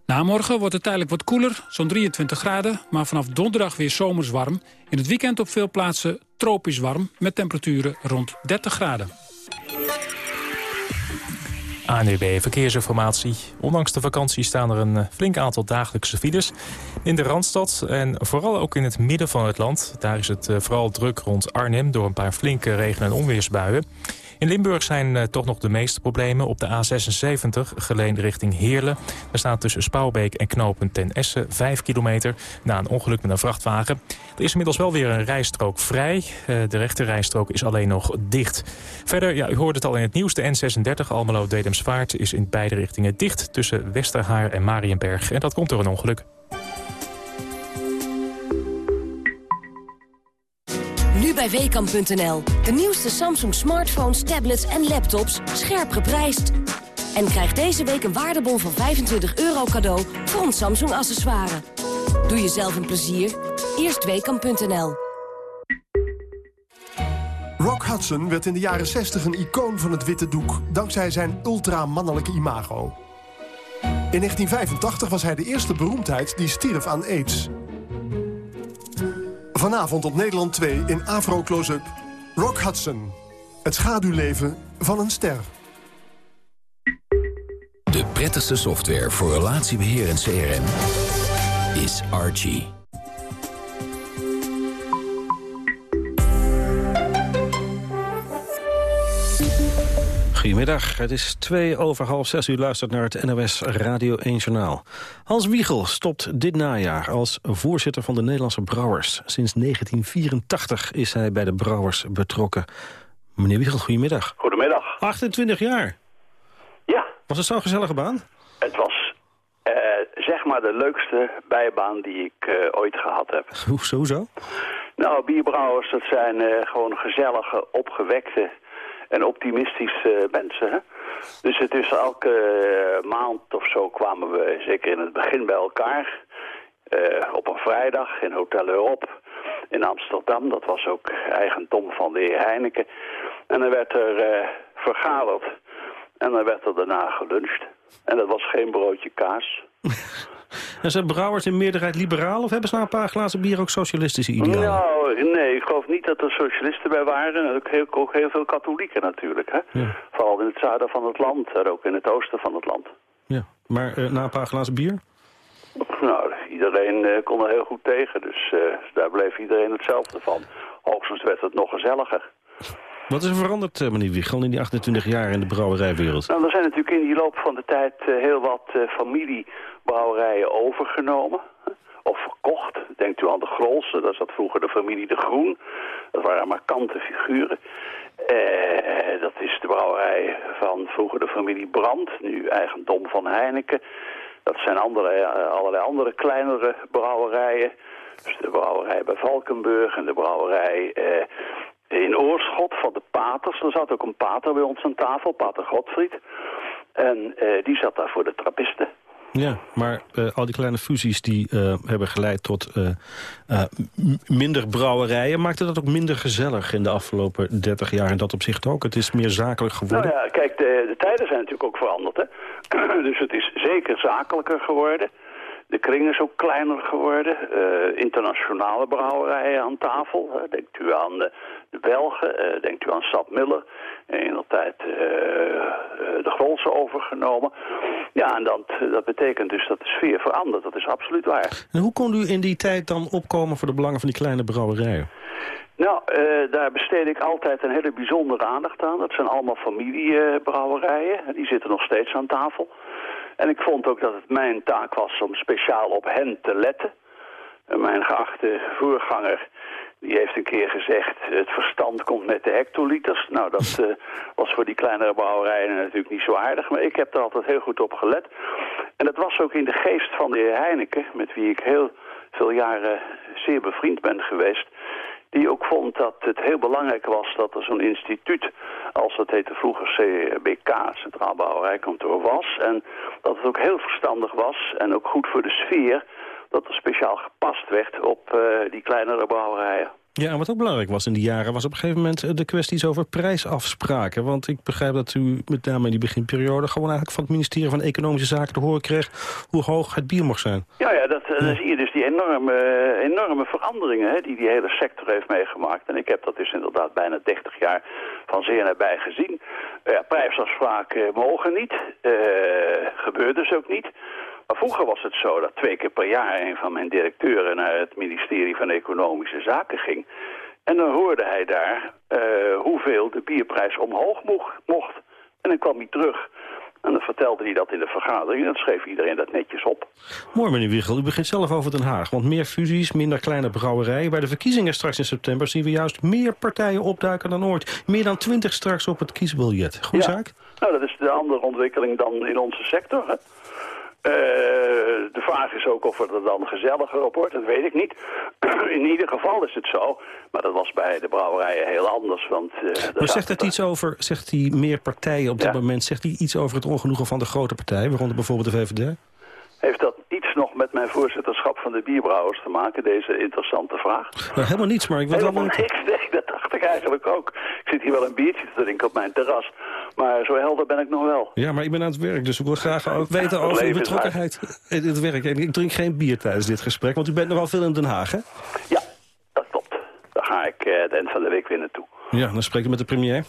Speaker 14: Na morgen wordt het tijdelijk wat koeler, zo'n 23 graden... maar vanaf donderdag weer zomers warm. In het weekend op veel plaatsen tropisch warm... met temperaturen rond 30 graden.
Speaker 3: ANUB Verkeersinformatie. Ondanks de vakantie staan er een flink aantal dagelijkse files. In de Randstad en vooral ook in het midden van het land. Daar is het vooral druk rond Arnhem door een paar flinke regen- en onweersbuien. In Limburg zijn uh, toch nog de meeste problemen. Op de A76, geleen richting Heerlen. Er staat tussen Spouwbeek en Knopen ten Essen 5 kilometer... na een ongeluk met een vrachtwagen. Er is inmiddels wel weer een rijstrook vrij. Uh, de rechterrijstrook is alleen nog dicht. Verder, ja, u hoorde het al in het nieuws, de N36 Almelo-Dedemsvaart... is in beide richtingen dicht tussen Westerhaar en Marienberg. En dat komt door een ongeluk.
Speaker 15: Bij Weekamp.nl. De nieuwste Samsung smartphones, tablets en laptops scherp geprijsd. En krijg deze week een waardebon van 25 euro cadeau voor ons Samsung accessoire. Doe jezelf een plezier. Eerst Weekamp.nl.
Speaker 6: Rock Hudson werd in de jaren 60 een icoon van het witte doek... dankzij zijn ultramannelijke imago. In 1985 was hij de eerste beroemdheid die stierf aan aids... Vanavond op Nederland 2 in Afro Close-up. Rock Hudson. Het schaduwleven van een ster.
Speaker 13: De prettigste software voor relatiebeheer en CRM is Archie.
Speaker 7: Goedemiddag, het is twee over half zes. U luistert naar het NOS Radio 1 Journaal. Hans Wiegel stopt dit najaar als voorzitter van de Nederlandse Brouwers. Sinds 1984 is hij bij de Brouwers betrokken. Meneer Wiegel, goedemiddag.
Speaker 16: Goedemiddag.
Speaker 7: 28 jaar.
Speaker 16: Ja.
Speaker 7: Was het zo'n gezellige baan?
Speaker 16: Het was uh, zeg maar de leukste bijbaan die ik uh, ooit gehad heb.
Speaker 7: Hoezo zo?
Speaker 16: Nou, bierbrouwers, dat zijn uh, gewoon gezellige, opgewekte en optimistische mensen. Hè? Dus het is elke uh, maand of zo kwamen we, zeker in het begin, bij elkaar. Uh, op een vrijdag in Hotel Europe in Amsterdam. Dat was ook eigendom van de heer Heineken. En dan werd er vergaderd. En dan werd er daarna geluncht. En dat was geen broodje kaas.
Speaker 7: En zijn brouwers in meerderheid liberaal of hebben ze na een paar glazen bier ook socialistische idealen?
Speaker 16: Nou, nee, ik geloof niet dat er socialisten bij waren. En ook heel, ook heel veel katholieken natuurlijk. Hè?
Speaker 7: Ja.
Speaker 16: Vooral in het zuiden van het land en ook in het oosten van het land.
Speaker 7: Ja, maar uh, na een paar glazen bier?
Speaker 16: Nou, iedereen uh, kon er heel goed tegen. Dus uh, daar bleef iedereen hetzelfde van. Hoogstens werd het nog gezelliger.
Speaker 7: Wat is er veranderd, meneer Wiegel, in die 28 jaar in de brouwerijwereld?
Speaker 16: Nou, er zijn natuurlijk in die loop van de tijd heel wat familiebrouwerijen overgenomen. Of verkocht. Denkt u aan de Grolsen, dat zat vroeger de familie De Groen. Dat waren markante figuren. Uh, dat is de brouwerij van vroeger de familie Brandt, nu eigendom van Heineken. Dat zijn andere, allerlei andere kleinere brouwerijen. Dus de brouwerij bij Valkenburg en de brouwerij uh, in Oorschot van de Paters. Er zat ook een pater bij ons aan tafel, pater Godfried. En uh, die zat daar voor de trappisten.
Speaker 7: Ja, maar eh, al die kleine fusies die eh, hebben geleid tot eh, eh, minder brouwerijen. Maakte dat ook minder gezellig in de afgelopen 30 jaar in dat opzicht ook? Het is meer zakelijk geworden?
Speaker 16: Nou ja, kijk, de, de tijden zijn natuurlijk ook veranderd. Hè? dus het is zeker zakelijker geworden. De kring is ook kleiner geworden. Eh, internationale brouwerijen aan tafel. Denkt u aan de, de Belgen, eh, denkt u aan Sap Miller. In de tijd eh, eh, de Grolse overgenomen. Ja, en dat, dat betekent dus dat de sfeer verandert. Dat is absoluut waar.
Speaker 7: En hoe kon u in die tijd dan opkomen voor de belangen van die kleine brouwerijen?
Speaker 16: Nou, eh, daar besteed ik altijd een hele bijzondere aandacht aan. Dat zijn allemaal familiebrouwerijen. die zitten nog steeds aan tafel. En ik vond ook dat het mijn taak was om speciaal op hen te letten. En mijn geachte voorganger, die heeft een keer gezegd... het verstand komt met de hectoliters. Nou, dat eh, was voor die kleinere brouwerijen natuurlijk niet zo aardig. Maar ik heb er altijd heel goed op gelet. En dat was ook in de geest van de heer Heineken... met wie ik heel veel jaren zeer bevriend ben geweest die ook vond dat het heel belangrijk was dat er zo'n instituut, als dat heette vroeger CBK, Centraal Brouwerijkantoor, was. En dat het ook heel verstandig was en ook goed voor de sfeer, dat er speciaal gepast werd op eh, die kleinere brouwerijen.
Speaker 7: Ja, en wat ook belangrijk was in die jaren... was op een gegeven moment eh, de kwesties over prijsafspraken. Want ik begrijp dat u met name in die beginperiode... gewoon eigenlijk van het ministerie van Economische Zaken te horen kreeg... hoe hoog het bier mocht zijn.
Speaker 16: Ja, ja, dat, eh, dan zie je dus die enorme, enorme veranderingen hè, die die hele sector heeft meegemaakt. En ik heb dat dus inderdaad bijna 30 jaar van zeer nabij gezien. Ja, prijsafspraken mogen niet, eh gebeurt dus ook niet. Maar vroeger was het zo dat twee keer per jaar een van mijn directeuren naar het ministerie van Economische Zaken ging. En dan hoorde hij daar eh, hoeveel de bierprijs omhoog mocht. En dan kwam hij terug. En dan vertelde hij dat in de vergadering. En dan schreef iedereen dat netjes op.
Speaker 7: Mooi, meneer Wiegel. U begint zelf over Den Haag. Want meer fusies, minder kleine brouwerijen. Bij de verkiezingen straks in september zien we juist meer partijen opduiken dan ooit. Meer dan twintig straks op het kiesbiljet. Goeie
Speaker 16: Ja.
Speaker 7: zaak?
Speaker 16: Nou, dat is de andere ontwikkeling dan in onze sector. Hè? Eh, de vraag is ook of het er dan gezelliger op wordt, dat weet ik niet. In ieder geval is het zo, maar dat was bij de brouwerijen heel anders. Want, eh,
Speaker 7: Maar zegt het iets over, zegt die meer partijen op dit moment... zegt die iets over het ongenoegen van de grote partijen... waaronder bijvoorbeeld de VVD?
Speaker 16: Heeft dat iets nog met mijn voorzitterschap van de bierbrouwers te maken, deze interessante vraag?
Speaker 7: Nou, helemaal niets, maar ik wil
Speaker 16: Helemaal niks, nee, dat dacht ik eigenlijk ook. Ik zit hier wel een biertje te drinken op mijn terras, maar zo helder ben ik nog wel.
Speaker 7: Ja, maar ik ben aan het werk, dus ik wil graag ook weten over uw betrokkenheid in het werk. En ik drink geen bier tijdens dit gesprek, want u bent nogal veel in Den Haag, hè?
Speaker 16: Daar ga ik eh, het eind van de week weer naartoe.
Speaker 7: Ja, dan spreek ik met de premier.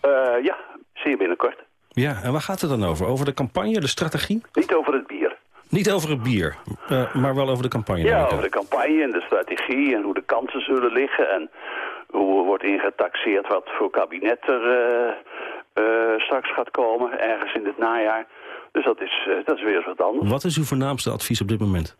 Speaker 16: Eh, ja, zeer binnenkort.
Speaker 7: Ja, en waar gaat het dan over? Over de campagne, de strategie?
Speaker 16: Niet over het bier.
Speaker 7: Niet over het bier, eh, maar wel over de campagne.
Speaker 16: Ja, over de campagne en de strategie en hoe de kansen zullen liggen en hoe er wordt ingetaxeerd wat voor kabinet er eh, eh, straks gaat komen, ergens in het najaar. Dus dat is, dat is weer eens wat anders.
Speaker 7: Wat is uw voornaamste advies op dit moment?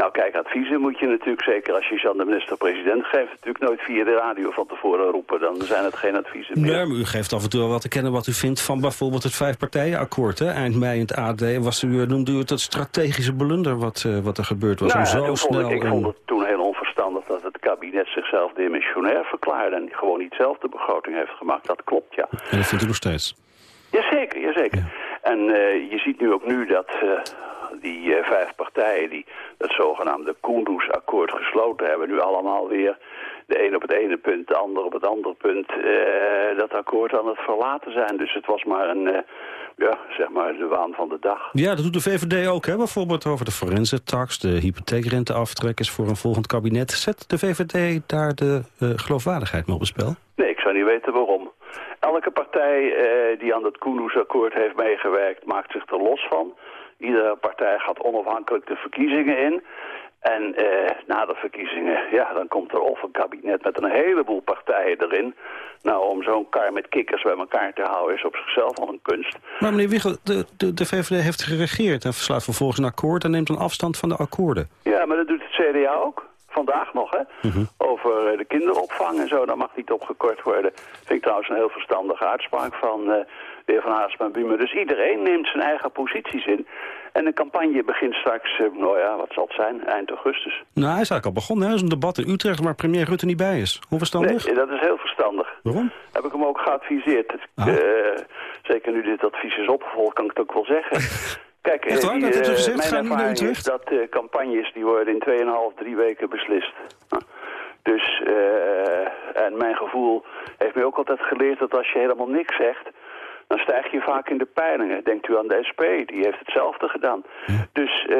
Speaker 16: Nou kijk, adviezen moet je natuurlijk, zeker als je ze aan de minister-president geeft, natuurlijk nooit via de radio van tevoren roepen. Dan zijn het geen adviezen meer.
Speaker 7: Nee, maar u geeft af en toe wel wat te kennen wat u vindt van bijvoorbeeld het vijfpartijenakkoord. Hè? Eind mei in het AD was u, noemde u het dat strategische blunder wat, eh, wat er gebeurd was.
Speaker 16: Nou
Speaker 7: om
Speaker 16: ja,
Speaker 7: zo
Speaker 16: toen vond
Speaker 7: snel
Speaker 16: ik, vond het toen heel onverstandig dat het kabinet zichzelf demissionair verklaarde en gewoon niet zelf de begroting heeft gemaakt. Dat klopt, ja.
Speaker 7: En dat vindt u nog steeds.
Speaker 16: Jazeker, jazeker. En eh, je ziet nu ook nu dat eh, die eh, vijf partijen die dat zogenaamde Kunduz-akkoord gesloten hebben, nu allemaal weer de een op het ene punt, de ander op het andere punt, eh, dat akkoord aan het verlaten zijn. Dus het was maar een, eh, ja, zeg maar de waan van de dag.
Speaker 7: Ja, dat doet de VVD ook, hè? bijvoorbeeld over de forensentax, de hypotheekrenteaftrekkers voor een volgend kabinet. Zet de VVD daar de geloofwaardigheid mee op het spel?
Speaker 16: Nee, ik zou niet weten waarom. Elke partij eh, die aan dat Kunduz-akkoord heeft meegewerkt, maakt zich er los van. Iedere partij gaat onafhankelijk de verkiezingen in. En eh, na de verkiezingen, ja, dan komt er of een kabinet met een heleboel partijen erin. Nou, om zo'n kar met kikkers bij elkaar te houden is op zichzelf al een kunst.
Speaker 7: Maar meneer Wiegel, de, de, de VVD heeft geregeerd en sluit vervolgens een akkoord en neemt dan afstand van de akkoorden.
Speaker 16: Ja, maar dat doet het CDA ook. Vandaag nog, hè. Over eh, de kinderopvang en zo, daar mag niet opgekort worden. Vind ik trouwens een heel verstandige uitspraak van eh, de heer Van Haasma en Bumer. Dus iedereen neemt zijn eigen posities in. En de campagne begint straks, eh, nou ja, wat zal het zijn, eind augustus.
Speaker 7: Nou, hij is eigenlijk al begonnen. hè. Er is een debat in Utrecht waar premier Rutte niet bij is. Hoe verstandig?
Speaker 16: Nee, dat is heel verstandig.
Speaker 7: Waarom?
Speaker 16: Heb ik hem ook geadviseerd. Eh, zeker nu dit advies is opgevolgd, kan ik het ook wel zeggen. Kijk,
Speaker 7: Echt waar?
Speaker 16: eh,
Speaker 7: Dat u
Speaker 16: eh,
Speaker 7: gezegd?
Speaker 16: Mijn
Speaker 7: Ga nu naar
Speaker 16: ervaring
Speaker 7: Utrecht?
Speaker 16: is dat eh, campagnes die worden in 2,5, 3 weken beslist. Nou, Dus, eh, en mijn gevoel heeft mij ook altijd geleerd dat als je helemaal niks zegt, dan stijg je vaak in de peilingen. Denkt u aan de SP, die heeft hetzelfde gedaan. Dus eh,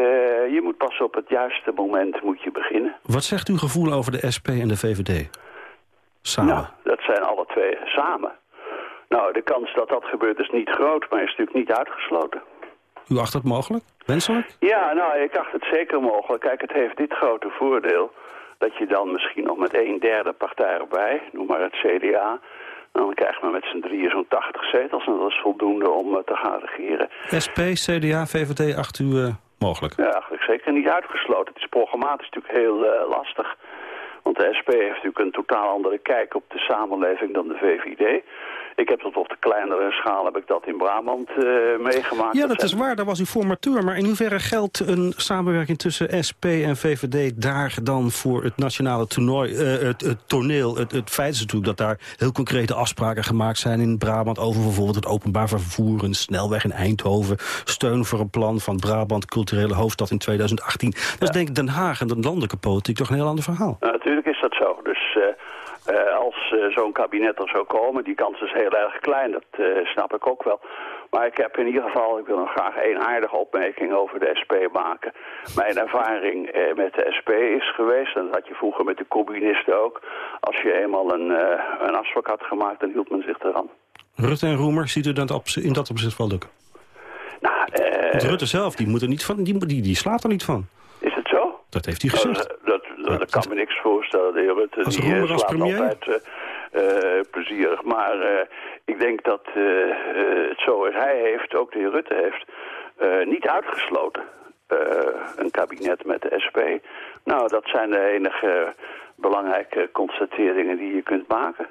Speaker 16: je moet pas op het juiste moment moet je beginnen.
Speaker 7: Wat zegt uw gevoel over de SP en de VVD? Samen.
Speaker 16: Nou, dat zijn alle twee samen. Nou, de kans dat dat gebeurt is niet groot, maar is natuurlijk niet uitgesloten.
Speaker 7: U acht het mogelijk? Wenselijk?
Speaker 16: Ja, nou, ik acht het zeker mogelijk. Kijk, het heeft dit grote voordeel... dat je dan misschien nog met een derde partij erbij, noem maar het CDA... dan krijgt men met z'n drieën zo'n 80 zetels... en dat is voldoende om eh, te gaan regeren.
Speaker 7: SP, CDA, VVD acht u eh, mogelijk?
Speaker 16: Ja, eigenlijk zeker niet uitgesloten. Het is programmatisch natuurlijk heel eh, lastig. Want de SP heeft natuurlijk een totaal andere kijk op de samenleving dan de VVD. Ik heb dat op de kleinere schaal heb ik dat in Brabant eh, meegemaakt.
Speaker 7: Ja, dat is waar. Daar was u formateur. Maar in hoeverre geldt een samenwerking tussen SP en VVD daar dan voor het nationale toernooi, eh, het, het toneel? Het, het feit is natuurlijk dat daar heel concrete afspraken gemaakt zijn in Brabant over bijvoorbeeld het openbaar vervoer, een snelweg in Eindhoven, steun voor een plan van Brabant culturele hoofdstad in 2018. Dat is denk ik Den Haag en de landelijke politiek toch een heel ander verhaal.
Speaker 16: Nou, natuurlijk is dat zo. Dus eh, eh, als eh, zo'n kabinet er zou komen, die kans is heel erg klein. Dat eh, snap ik ook wel. Maar ik heb in ieder geval, ik wil nog graag één aardige opmerking over de SP maken. Mijn ervaring met de SP is geweest, en dat had je vroeger met de communisten ook. Als je eenmaal een, een afspraak had gemaakt, dan hield men zich eraan.
Speaker 7: Rutte en Roemer, ziet u dat in dat opzicht wel lukken? Want Rutte zelf, die, moet er niet van, die, die, die slaat er niet van.
Speaker 16: Is het zo?
Speaker 7: Dat heeft hij gezegd.
Speaker 16: Dat, dat, dat, kan me niks voorstellen. De heer Rutte
Speaker 7: Als
Speaker 16: die,
Speaker 7: Roemer
Speaker 16: eh,
Speaker 7: als premier?
Speaker 16: altijd eh, eh, plezierig. Maar eh, ik denk dat eh, eh, het zoals hij heeft, ook de heer Rutte heeft, eh, niet uitgesloten. eh, een kabinet met de SP. Nou, dat zijn de enige belangrijke constateringen die je kunt maken.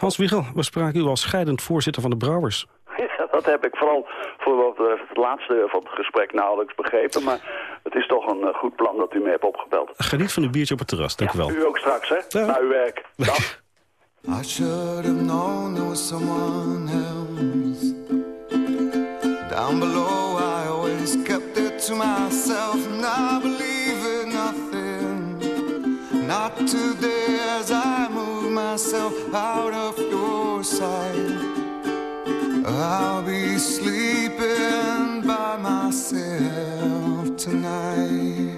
Speaker 7: Hans Wiegel, we spraken u als scheidend voorzitter van de Brouwers.
Speaker 16: Ja, dat heb ik vooral voor wat betreft het laatste van het gesprek nauwelijks begrepen. Maar het is toch een eh, goed plan dat u me hebt opgebeld.
Speaker 7: Geniet van uw biertje op het terras, dank u wel.
Speaker 16: U ook straks, hè? Na uw werk. Dag.
Speaker 17: I should have known there was someone else down below. I always kept it to myself, and I believe in nothing. Not today, as I move myself out of your sight. I'll be sleeping by myself tonight.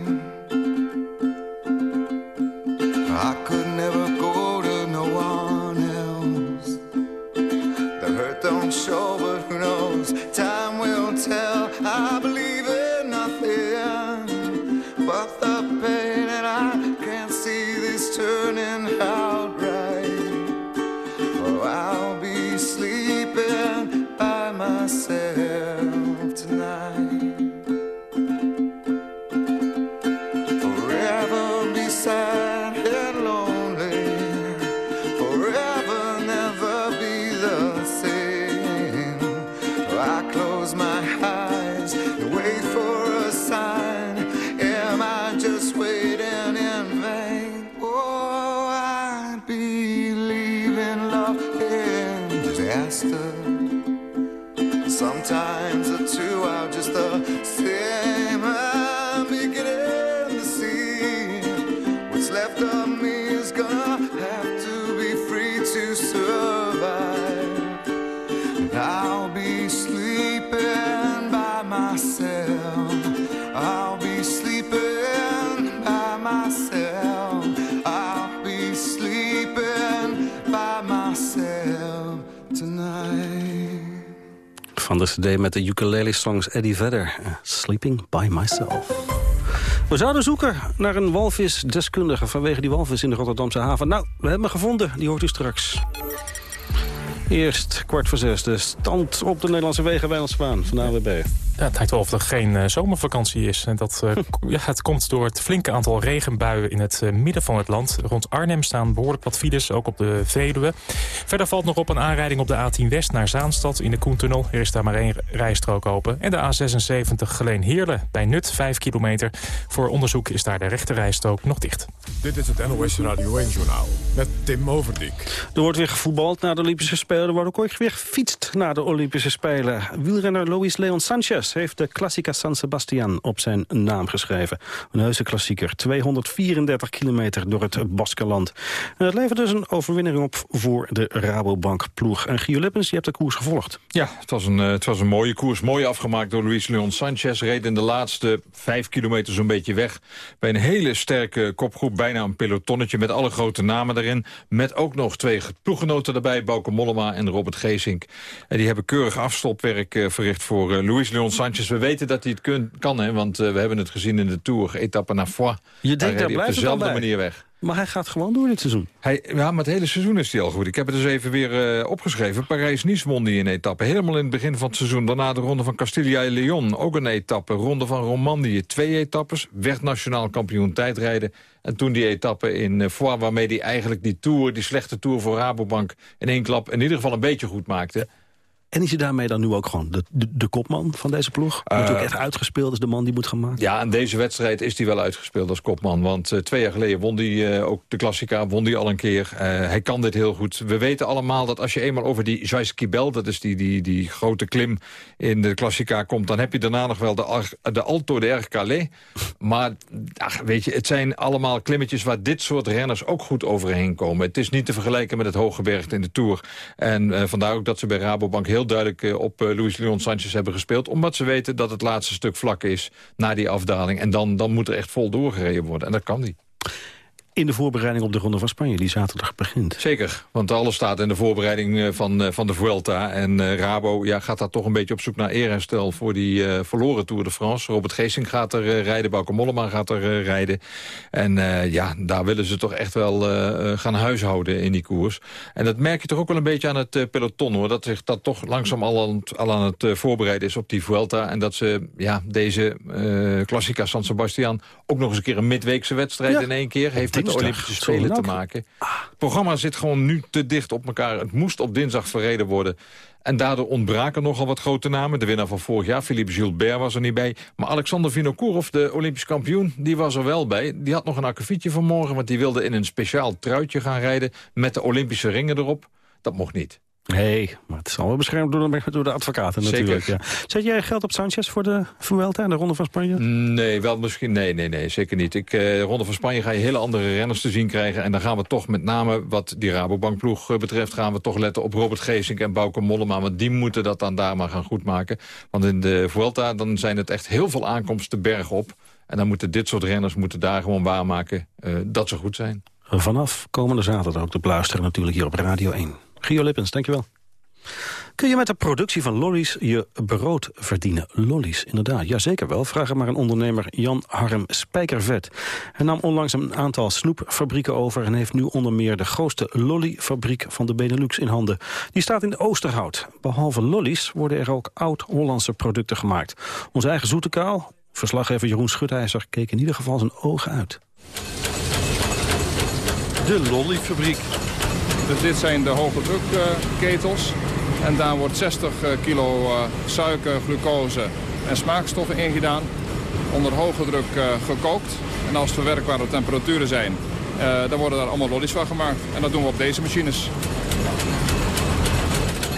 Speaker 7: De cd met de ukulele songs Eddie Vedder. eh, Sleeping by Myself. We zouden zoeken naar een walvisdeskundige vanwege die walvis in de Rotterdamse haven. Nou, we hebben hem gevonden. Die hoort u straks. Eerst kwart voor zes. De stand op de Nederlandse wegen Wijnandsbaan van de AWB.
Speaker 3: Ja, het lijkt wel of er geen eh, zomervakantie is. En dat, eh, ja, het komt door het flinke aantal regenbuien in het eh, midden van het land. Rond Arnhem staan behoorlijk wat files, ook op de Veluwe. Verder valt nog op een aanrijding op de A10 West naar Zaanstad in de Koentunnel. Er is daar maar één rijstrook open. En de A76 Geleen-Heerlen bij Nut, 5 kilometer. Voor onderzoek is daar de rechte rijstrook nog dicht.
Speaker 1: Dit is het NOS Radio 1-journaal met Tim Overdijk.
Speaker 7: Er wordt weer gevoetbald na de Olympische Spelen. Er wordt ook weer gefietst na de Olympische Spelen. Wielrenner Luis Leon Sanchez Heeft de Classica San Sebastian op zijn naam geschreven. Een heuse klassieker, 234 kilometer door het Baskenland. En het levert dus een overwinning op voor de Rabobank-ploeg. En Gio Lippens, je hebt de koers gevolgd.
Speaker 18: Ja, het was een, eh, het was een mooie koers. Mooi afgemaakt door Luis Leon Sanchez. Reed in de laatste vijf kilometer zo'n beetje weg. Bij een hele sterke kopgroep, bijna een pelotonnetje... met alle grote namen erin. Met ook nog twee ploeggenoten erbij, Bauke Mollema en Robert Geesink. En die hebben keurig afstopwerk eh, verricht voor uh, Luis Leon Sanchez. We weten dat hij het kun, kan, hè, want we hebben het gezien in de Tour. Etappe naar Foix.
Speaker 7: Je denkt, daar
Speaker 18: hij op
Speaker 7: blijft het
Speaker 18: dezelfde manier weg.
Speaker 7: Maar hij gaat gewoon door dit seizoen.
Speaker 18: Hij, ja, maar het hele seizoen is hij al goed. Ik heb het dus even weer eh, opgeschreven. Parijs-Nice won die een etappe. Helemaal in het begin van het seizoen. Daarna de ronde van Castilla en Leon. Ook een etappe. Ronde van Romandie. Twee etappes. Werd nationaal kampioen tijdrijden. En toen die etappe in uh, Foix, waarmee hij eigenlijk die tour, die slechte tour voor Rabobank... in één klap in ieder geval een beetje goed maakte.
Speaker 7: En is hij daarmee dan nu ook gewoon de, de, de kopman van deze ploeg?
Speaker 18: Eh,
Speaker 7: Natuurlijk echt uitgespeeld is de man die moet gaan maken.
Speaker 18: Ja, en deze wedstrijd is hij wel uitgespeeld als kopman. Want uh, twee jaar geleden won hij uh, ook de Klassica, won hij al een keer. Hij kan dit heel goed. We weten allemaal dat als je eenmaal over die Jais Kibel... dat is die, die, die grote klim in de Klassica komt... dan heb je daarna nog wel de, de Alto de Calais. Maar ach, weet je, het zijn allemaal klimmetjes... waar dit soort renners ook goed overheen komen. Het is niet te vergelijken met het hooggebergte in de Tour. En vandaar ook dat ze bij Rabobank heel duidelijk uh, op uh, Luis Leon Sanchez hebben gespeeld. Omdat ze weten dat het laatste stuk vlak is na die afdaling. En dan, dan moet er echt vol doorgereden worden. En dat kan niet.
Speaker 7: In de voorbereiding op de Ronde van Spanje, die zaterdag begint.
Speaker 18: Zeker, want alles staat in de voorbereiding eh, van, van de Vuelta. En uh, Rabo ja, gaat daar toch een beetje op zoek naar eerherstel... voor die uh, verloren Tour de France. Robert Geesing gaat er uh, rijden, Bauke Mollema gaat er rijden. En ja, daar willen ze toch echt wel gaan huishouden in die koers. En dat merk je toch ook wel een beetje aan het peloton, hoor. Dat zich dat toch langzaam al aan het, al aan het voorbereiden is op die Vuelta. En dat ze ja, deze Classica San Sebastian... ook nog eens een keer een midweekse wedstrijd ja. in één keer... heeft met de Olympische Spelen te maken. Het programma zit gewoon nu te dicht op elkaar. Het moest op dinsdag verreden worden. En daardoor ontbraken nogal wat grote namen. De winnaar van vorig jaar, Philippe Gilbert, was er niet bij. Maar Alexander Vinokourov, de Olympisch kampioen, die was er wel bij. Die had nog een akkefietje vanmorgen, want die wilde in een speciaal truitje gaan rijden... met de Olympische ringen erop. Dat mocht niet.
Speaker 7: Nee, maar het is al wel beschermd door de, door de advocaten natuurlijk. Ja. Zet jij geld op Sanchez voor de Vuelta en de Ronde van Spanje?
Speaker 18: Nee, wel misschien. Nee, nee, nee, zeker niet. Ik, eh, Ronde van Spanje ga je hele andere renners te zien krijgen. En dan gaan we toch met name, wat die Rabobankploeg uh, betreft... gaan we toch letten op Robert Geesink en Bauke Mollema. Want die moeten dat dan daar maar gaan goedmaken. Want in de Vuelta dan zijn het echt heel veel aankomsten bergop. En dan moeten dit soort renners moeten daar gewoon waarmaken uh, dat ze goed zijn.
Speaker 7: Vanaf komende zaterdag ook te beluisteren natuurlijk hier op Radio 1. Gio Lippens, dankjewel. Kun je met de productie van lollies je brood verdienen? Lollies, inderdaad. Jazeker wel. Vraag er maar een ondernemer Jan Harm Spijkervet. Hij nam onlangs een aantal snoepfabrieken over... en heeft nu onder meer de grootste lollyfabriek van de Benelux in handen. Die staat in de Oosterhout. Behalve lollies worden er ook oud-Hollandse producten gemaakt. Onze eigen zoetekaal, verslaggever Jeroen Schutijzer... keek in ieder geval zijn ogen uit.
Speaker 19: De lollyfabriek. Dus dit zijn de hoge drukketels. En daar wordt 60 kilo suiker, glucose en smaakstoffen ingedaan. Onder hoge druk gekookt. En als het verwerkbare temperaturen zijn, dan worden daar allemaal lollies van gemaakt. En dat doen we op deze machines.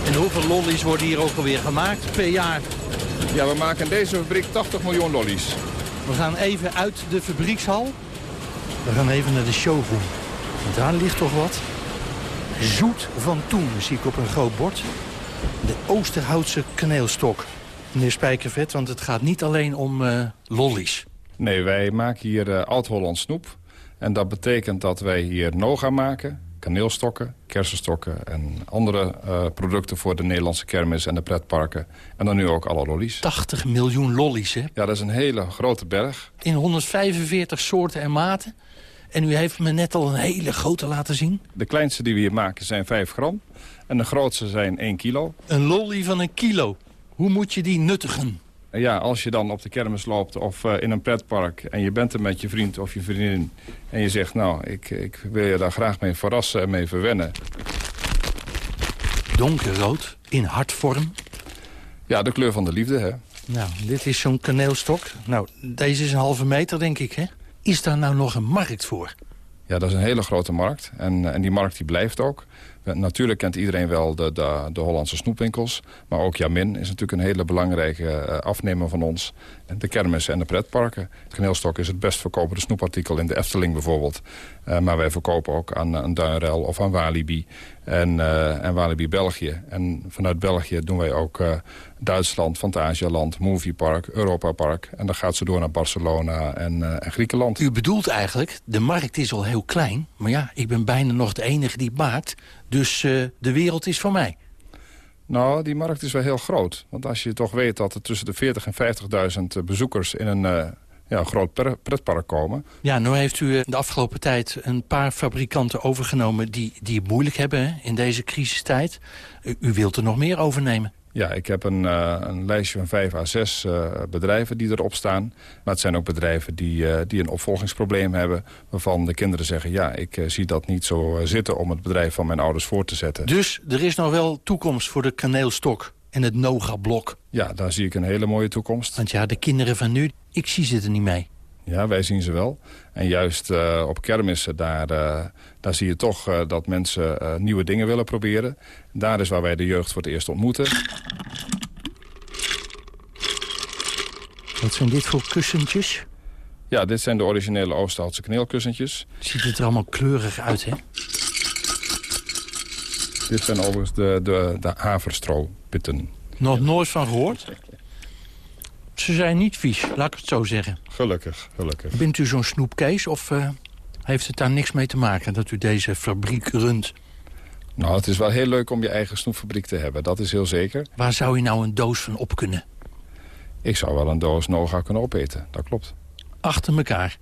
Speaker 20: En hoeveel lollies worden hier ook alweer gemaakt per jaar?
Speaker 19: Ja, we maken in deze fabriek 80 miljoen lollies.
Speaker 20: We gaan even uit de fabriekshal. We gaan even naar de showroom. Daar ligt toch wat? Zoet van Toen zie ik op een groot bord. De Oosterhoutse kaneelstok. Meneer Spijkervet, want het gaat niet alleen om uh, lollies.
Speaker 19: Nee, wij maken hier uh, oud-Holland snoep. En dat betekent dat wij hier noga maken, kaneelstokken, kersenstokken... en andere uh, producten voor de Nederlandse kermis en de pretparken. En dan nu ook alle lollies.
Speaker 20: 80 miljoen lollies, hè?
Speaker 19: Ja, dat is een hele grote berg.
Speaker 20: In 145 soorten en maten. En u heeft me net al een hele grote laten zien.
Speaker 19: De kleinste die we hier maken zijn 5 gram. En de grootste zijn 1 kilo.
Speaker 20: Een lolly van een kilo. Hoe moet je die nuttigen?
Speaker 19: Ja, als je dan op de kermis loopt of uh, in een pretpark... en je bent er met je vriend of je vriendin... en je zegt, nou, ik, ik wil je daar graag mee verrassen en mee verwennen.
Speaker 20: Donkerrood, in hartvorm.
Speaker 19: Ja, de kleur van de liefde, hè.
Speaker 20: Nou, dit is zo'n kaneelstok. Nou, deze is een halve meter, denk ik, hè? Is daar nou nog een markt voor?
Speaker 19: Ja, dat is een hele grote markt. En, en die markt die blijft ook. Natuurlijk kent iedereen wel de, de, de Hollandse snoepwinkels. Maar ook Jamin is natuurlijk een hele belangrijke eh, afnemer van ons. De kermissen en de pretparken. Het kaneelstok is het best verkopende snoepartikel in de Efteling bijvoorbeeld. Eh, maar wij verkopen ook aan, aan Duinrel of aan Walibi. En, eh, en Walibi België. En vanuit België doen wij ook eh, Duitsland, Fantasialand, Moviepark, Europa Park. En dan gaat ze door naar Barcelona en, en Griekenland.
Speaker 20: U bedoelt eigenlijk, de markt is al heel klein. Maar ja, ik ben bijna nog de enige die maakt. Dus eh, de wereld is voor mij.
Speaker 19: Nou, die markt is wel heel groot. Want als je toch weet dat er tussen de 40 en 50.000 bezoekers in een eh, ja, groot pretpark komen.
Speaker 20: Ja, nu heeft u eh, de afgelopen tijd een paar fabrikanten overgenomen... die, die het moeilijk hebben hè, in deze crisistijd. U wilt er nog meer overnemen.
Speaker 19: Ja, ik heb een, eh, een lijstje van 5 à 6 eh, bedrijven die erop staan. Maar het zijn ook bedrijven die, eh, die een opvolgingsprobleem hebben... waarvan de kinderen zeggen, ja, ik zie dat niet zo zitten... om het bedrijf van mijn ouders voor te zetten.
Speaker 20: Dus er is nog wel toekomst voor de kaneelstok en het Noga-blok.
Speaker 19: Ja, daar zie ik een hele mooie toekomst.
Speaker 20: Want ja, de kinderen van nu, ik zie ze er niet mee.
Speaker 19: Ja, wij zien ze wel. En juist eh, op kermissen, daar, eh, daar zie je toch eh, dat mensen nieuwe dingen willen proberen. Daar is waar wij de jeugd voor het eerst ontmoeten.
Speaker 20: Wat zijn dit voor kussentjes?
Speaker 19: Ja, dit zijn de originele Oosterhoutse kaneelkussentjes.
Speaker 20: Ziet het er allemaal kleurig uit, hè?
Speaker 19: Dit zijn overigens de, de, de.
Speaker 20: Nog nooit van gehoord? Ze zijn niet vies, laat ik het zo zeggen.
Speaker 19: Gelukkig, gelukkig.
Speaker 20: Bent u zo'n snoepkees of eh, heeft het daar niks mee te maken... dat u deze fabriek runt?
Speaker 19: Nou, het is wel heel leuk om je eigen snoepfabriek te hebben. Dat is heel zeker.
Speaker 20: Waar zou je nou een doos van op kunnen?
Speaker 19: Ik zou wel een doos Noga kunnen opeten, dat klopt.
Speaker 20: Achter elkaar?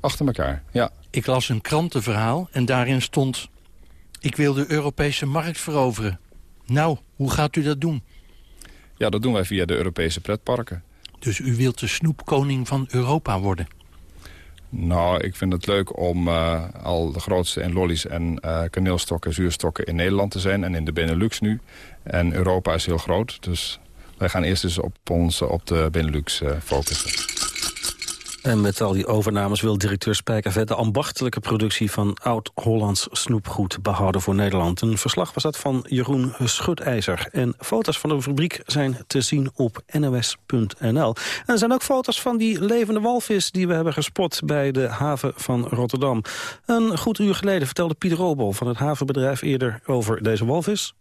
Speaker 19: Achter elkaar, ja.
Speaker 20: Ik las een krantenverhaal en daarin stond... ik wil de Europese markt veroveren. Nou, hoe gaat u dat doen?
Speaker 19: Ja, dat doen wij via de Europese pretparken.
Speaker 20: Dus u wilt de snoepkoning van Europa worden?
Speaker 19: Nou, ik vind het leuk om eh, al de grootste in lollies en eh, kaneelstokken, zuurstokken in Nederland te zijn. En in de Benelux nu. En Europa is heel groot, dus wij gaan eerst eens op ons op de Benelux eh, focussen.
Speaker 7: En met al die overnames wil directeur Spijkervet de ambachtelijke productie van oud-Hollands snoepgoed behouden voor Nederland. Een verslag was dat van Jeroen Schutijzer. En foto's van de fabriek zijn te zien op nos.nl. En er zijn ook foto's van die levende walvis die we hebben gespot bij de haven van Rotterdam. Een goed uur geleden vertelde Pieter Robel van het havenbedrijf eerder over deze walvis.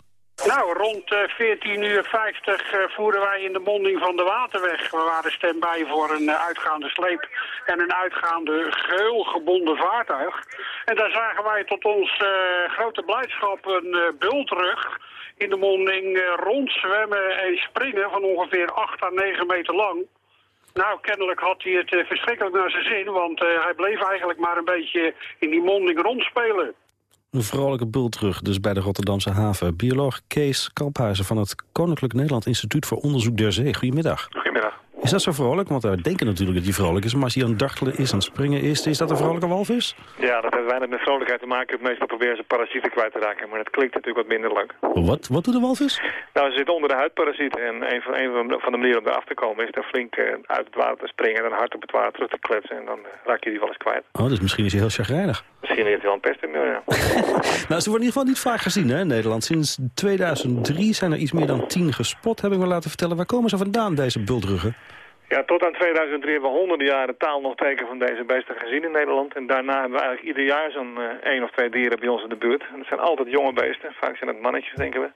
Speaker 21: Nou, rond eh, 14 uur 50 eh, voeren wij in de monding van de Waterweg. We waren standby voor een eh, uitgaande sleep en een uitgaande geulgebonden vaartuig. En daar zagen wij tot ons grote blijdschap een bultrug in de monding rondzwemmen en springen van ongeveer 8 à 9 meter lang. Nou, kennelijk had hij het verschrikkelijk naar zijn zin, want hij bleef eigenlijk maar een beetje in die monding rondspelen.
Speaker 7: Een vrolijke bul terug, dus bij de Rotterdamse haven. Bioloog Kees Kamphuizen van het Koninklijk Nederland Instituut voor Onderzoek der Zee. Goedemiddag.
Speaker 22: Goedemiddag.
Speaker 7: Is dat zo vrolijk? Want wij denken natuurlijk dat hij vrolijk is. Maar als hij aan het dartelen is, aan het springen is, is dat een vrolijke walvis?
Speaker 22: Ja, dat heeft weinig met vrolijkheid te maken. Meestal proberen ze parasieten kwijt te raken, maar dat klinkt natuurlijk wat minder leuk.
Speaker 7: Wat, wat doet de walvis?
Speaker 22: Nou, ze zitten onder de huidparasieten en een van, een van de- manieren om eraf te komen is dan flink eh, uit het water te springen en dan hard op het water terug te kletsen en dan eh, raak je die wel eens kwijt.
Speaker 7: Oh, dus misschien is hij heel chagrijnig.
Speaker 22: Misschien heeft hij wel een pest in ja.
Speaker 7: Nou, ze worden in ieder geval niet vaak gezien hè, in Nederland. Sinds 2003 zijn er iets meer dan tien gespot, heb ik me laten vertellen. Waar komen ze vandaan, deze bultruggen?
Speaker 22: Ja, tot aan 2003 hebben we honderden jaren taal nog teken van deze beesten gezien in Nederland. En daarna hebben we eigenlijk ieder jaar zo'n eh, één of twee dieren bij ons in de buurt. En dat zijn altijd jonge beesten, vaak zijn het mannetjes, denken we.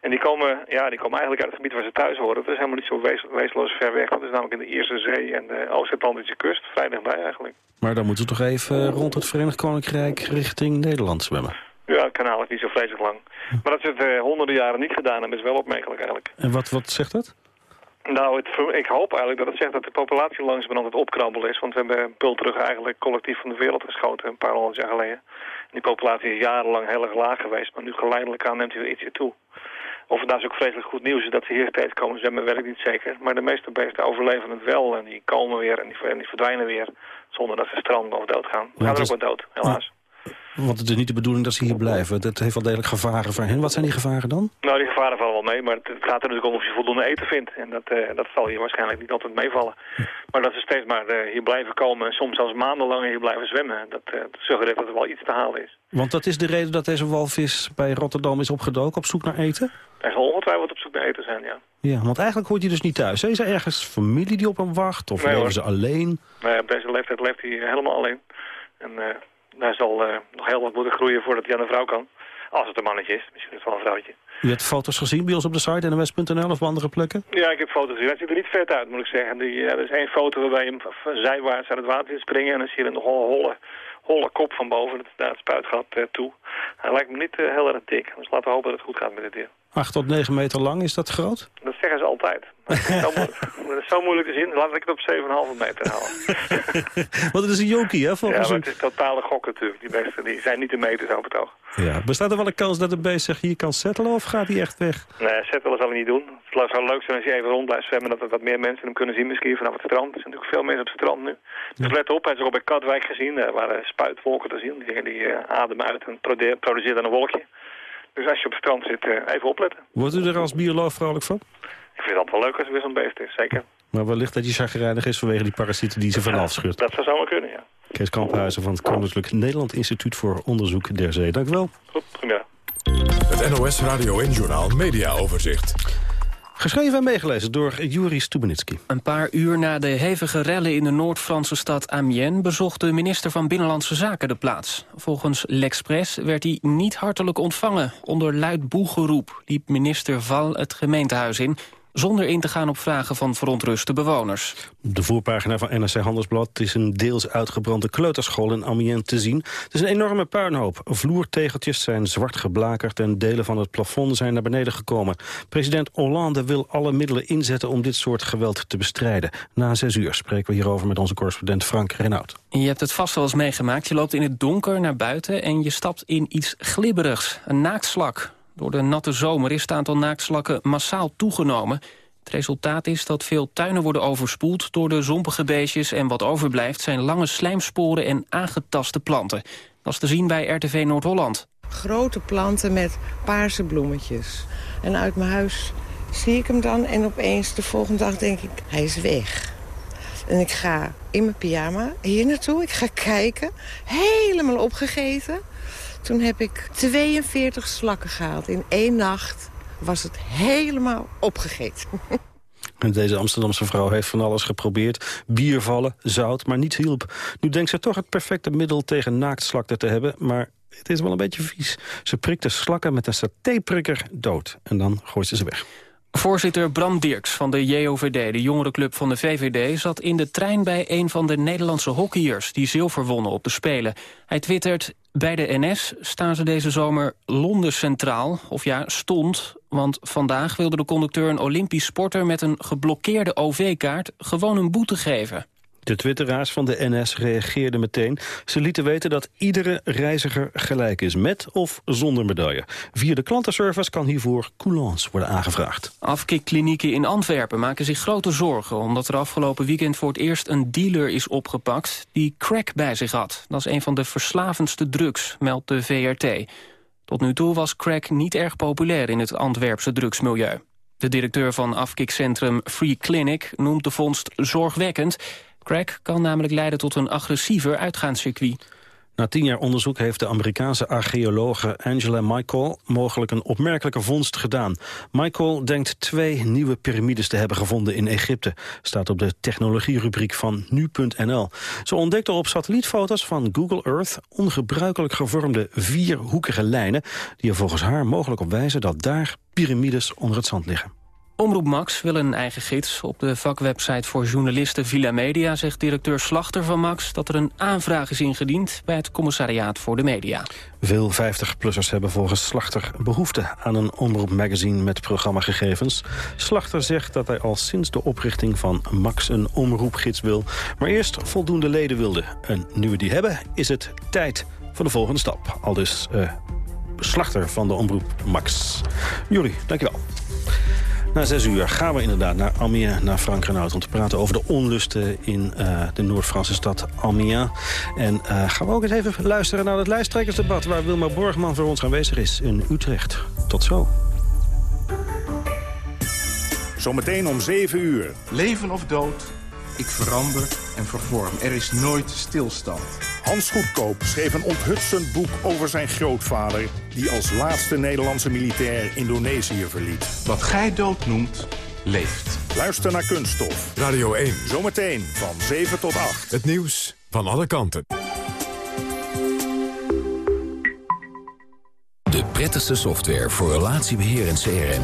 Speaker 22: En die komen, ja, die komen eigenlijk uit het gebied waar ze thuis horen. Dat is helemaal niet zo wees, weesloos ver weg. Dat is namelijk in de Ierse Zee en de Oost-Atlantische kust, vrij dichtbij eigenlijk.
Speaker 7: Maar dan moeten ze toch even eh, rond het Verenigd Koninkrijk richting Nederland zwemmen.
Speaker 22: Ja, het kanaal is niet zo vreselijk lang. Maar dat ze het eh, honderden jaren niet gedaan hebben, is wel opmerkelijk eigenlijk.
Speaker 7: En wat, wat zegt dat?
Speaker 22: Nou, het, ik hoop eigenlijk dat het zegt dat de populatie langzamerhand het opkrabbelen is. Want we hebben bultruggen eigenlijk collectief van de wereld geschoten een paar honderd jaar geleden. En die populatie is jarenlang heel erg laag geweest, maar nu geleidelijk aan neemt hij weer ietsje toe. Of het nou is ook vreselijk goed nieuws is dat ze hier steeds komen zwemmen, weet ik niet zeker. Maar de meeste beesten overleven het wel en die komen weer en die, en die verdwijnen weer. Zonder dat ze stranden of doodgaan. Gaan er ook wat dood, helaas.
Speaker 7: Want het is niet de bedoeling dat ze hier blijven. Dat heeft wel degelijk gevaren voor hen. Wat zijn die gevaren dan?
Speaker 22: Nou, die gevaren vallen wel mee, maar het, gaat er natuurlijk om of je voldoende eten vindt. En dat, eh, dat zal hier waarschijnlijk niet altijd meevallen. Maar dat ze steeds maar eh, hier blijven komen en soms zelfs maandenlang hier blijven zwemmen, dat, dat suggereert dat er wel iets te halen is.
Speaker 7: Want dat is de reden dat deze walvis bij Rotterdam is opgedoken op zoek naar eten?
Speaker 22: Hij zal ongetwijfeld op zoek naar eten zijn, ja.
Speaker 7: Ja, want eigenlijk hoort hij dus niet thuis. Is er ergens familie die op hem wacht? Of
Speaker 22: Nee,
Speaker 7: leven
Speaker 22: hoor.
Speaker 7: ze alleen?
Speaker 22: Maar op deze leeftijd leeft hij helemaal alleen. En hij zal eh, nog heel wat moeten groeien voordat hij aan een vrouw kan. Als het een mannetje is, misschien is het wel een vrouwtje.
Speaker 7: U hebt foto's gezien bij ons op de site nws.nl of andere plekken?
Speaker 22: Ja, ik heb foto's gezien. Hij ziet er niet vet uit, moet ik zeggen. Die, ja, er is één foto waarbij je hem zijwaarts uit het water ziet springen... en dan zie je er nog een holle, holle kop van boven, het, naar het spuitgat eh, toe. Hij lijkt me niet eh, heel erg dik. Dus laten we hopen dat het goed gaat met dit dier.
Speaker 7: 8 tot 9 meter lang, is dat groot?
Speaker 22: Dat zeggen ze altijd. Maar het, is zo moeilijk, dat is zo moeilijk te zien. Laat ik het op 7,5 meter houden.
Speaker 7: Want het is een jokie, hè?
Speaker 22: Ja,
Speaker 7: Volgens
Speaker 22: maar
Speaker 7: u.
Speaker 22: het is totale gok natuurlijk. Die beesten die zijn niet de meters op het oog.
Speaker 7: Ja. Bestaat er wel een kans dat de beest zich hier kan settelen of gaat hij echt weg?
Speaker 22: Nee, settelen zal hij niet doen. Het zou leuk zijn als hij even rond blijft zwemmen... dat er wat meer mensen hem kunnen zien misschien vanaf het strand. Er zijn natuurlijk veel mensen op het strand nu. Dus let op, hij is ook bij Katwijk gezien. Daar waren spuitwolken te zien. Die die eh, ademen uit en dan een wolkje. Dus als je op het strand zit, eh, even opletten.
Speaker 7: Wordt u er als bioloog vrolijk van?
Speaker 22: Ik vind het altijd wel leuk als er weer zo'n beest is, zeker.
Speaker 7: Maar wellicht dat hij chagrijnig is vanwege die parasieten die ze van afschudt.
Speaker 22: Dat zou zomaar kunnen, ja.
Speaker 7: Kees Kamphuizen van het Koninklijk Nederland Instituut voor Onderzoek der Zee. Dank u wel.
Speaker 22: Goed, goedemiddag.
Speaker 1: Het NOS Radio en Journaal Media Overzicht.
Speaker 7: Geschreven en meegelezen door Juri Stubenitski.
Speaker 23: Een paar uur na de hevige rellen in de Noord-Franse stad Amiens... bezocht de minister van Binnenlandse Zaken de plaats. Volgens L'Express werd hij niet hartelijk ontvangen. Onder luid boegeroep liep minister Val het gemeentehuis in... zonder in te gaan op vragen van verontruste bewoners.
Speaker 7: De voorpagina van NRC Handelsblad is een deels uitgebrande kleuterschool in Amiens te zien. Het is een enorme puinhoop. Vloertegeltjes zijn zwart geblakerd en delen van het plafond zijn naar beneden gekomen. President Hollande wil alle middelen inzetten om dit soort geweld te bestrijden. Na zes uur spreken we hierover met onze correspondent Frank Renaud.
Speaker 23: Je hebt het vast wel eens meegemaakt. Je loopt in het donker naar buiten en je stapt in iets glibberigs. Een naaktslak. Door de natte zomer is het aantal naaktslakken massaal toegenomen. Het resultaat is dat veel tuinen worden overspoeld door de zompige beestjes... en wat overblijft zijn lange slijmsporen en aangetaste planten. Dat is te zien bij RTV Noord-Holland.
Speaker 24: Grote planten met paarse bloemetjes. En uit mijn huis zie ik hem dan en opeens de volgende dag denk ik, hij is weg. En ik ga in mijn pyjama hier naartoe, ik ga kijken, helemaal opgegeten. Toen heb ik 42 slakken gehaald. In één nacht was het helemaal opgegeten.
Speaker 7: En deze Amsterdamse vrouw heeft van alles geprobeerd. Biervallen, zout, maar niets hielp. Nu denkt ze toch het perfecte middel tegen naaktslakte te hebben... maar het is wel een beetje vies. Ze prikt de slakken met een satéprikker dood. En dan gooit ze ze weg.
Speaker 23: Voorzitter Bram Dirks van de JOVD, de jongerenclub van de VVD... zat in de trein bij een van de Nederlandse hockeyers... die zilver wonnen op de Spelen. Hij twittert... Bij de NS staan ze deze zomer Londen centraal. Of ja, stond, want vandaag wilde de conducteur een Olympisch sporter... met een geblokkeerde OV-kaart gewoon een boete geven.
Speaker 7: De twitteraars van de NS reageerden meteen. Ze lieten weten dat iedere reiziger gelijk is, met of zonder medaille. Via de klantenservice kan hiervoor coulance worden aangevraagd.
Speaker 23: Afkikklinieken in Antwerpen maken zich grote zorgen... omdat er afgelopen weekend voor het eerst een dealer is opgepakt... die crack bij zich had. Dat is een van de verslavendste drugs, meldt de VRT. Tot nu toe was crack niet erg populair in het Antwerpse drugsmilieu. De directeur van afkikcentrum Free Clinic noemt de vondst zorgwekkend... Crack kan namelijk leiden tot een agressiever uitgaanscircuit.
Speaker 7: Na tien jaar onderzoek heeft de Amerikaanse archeologe Angela Michael mogelijk een opmerkelijke vondst gedaan. Michael denkt twee nieuwe piramides te hebben gevonden in Egypte. Staat op de technologierubriek van nu.nl. Ze ontdekte op satellietfoto's van Google Earth ongebruikelijk gevormde vierhoekige lijnen... die er volgens haar mogelijk op wijzen dat daar piramides onder het zand liggen.
Speaker 23: Omroep Max wil een eigen gids. Op de vakwebsite voor journalisten Villa Media zegt directeur Slachter van Max... dat er een aanvraag is ingediend bij het commissariaat voor de media.
Speaker 7: Veel 50-plussers hebben volgens Slachter behoefte aan een omroepmagazine met programmagegevens. Slachter zegt dat hij al sinds de oprichting van Max een omroepgids wil. Maar eerst voldoende leden wilde. En nu we die hebben, is het tijd voor de volgende stap. Al dus uh, Slachter van de omroep Max. Jullie, dankjewel. Na zes uur gaan we inderdaad naar Amiens, naar Frank Renaud... om te praten over de onlusten in uh, de Noord-Franse stad Amiens. En uh, gaan we ook eens even luisteren naar het lijsttrekkersdebat... waar Wilma Borgman voor ons aanwezig is in Utrecht. Tot zo.
Speaker 4: Zometeen om 7 uur. Leven of dood, ik verander en vervorm. Er is nooit stilstand.
Speaker 25: Hans Goedkoop schreef een onthutsend boek over zijn grootvader... die als laatste Nederlandse militair Indonesië verliet.
Speaker 4: Wat gij dood noemt, leeft.
Speaker 25: Luister naar Kunststof.
Speaker 1: Radio 1.
Speaker 25: Zometeen van 7 tot 8.
Speaker 1: Het nieuws van alle kanten.
Speaker 13: De prettigste software voor relatiebeheer en CRM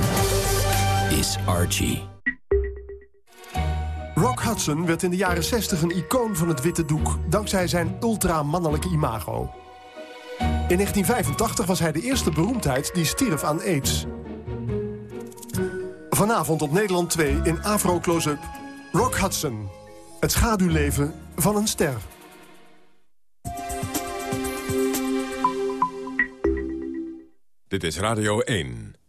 Speaker 13: is Archie.
Speaker 6: Rock Hudson werd in de jaren 60 een icoon van het witte doek... dankzij zijn ultramannelijke imago. In 1985 was hij de eerste beroemdheid die stierf aan AIDS. Vanavond op Nederland 2 in Afro Close-up. Rock Hudson. Het schaduwleven van een ster.
Speaker 1: Dit is Radio 1.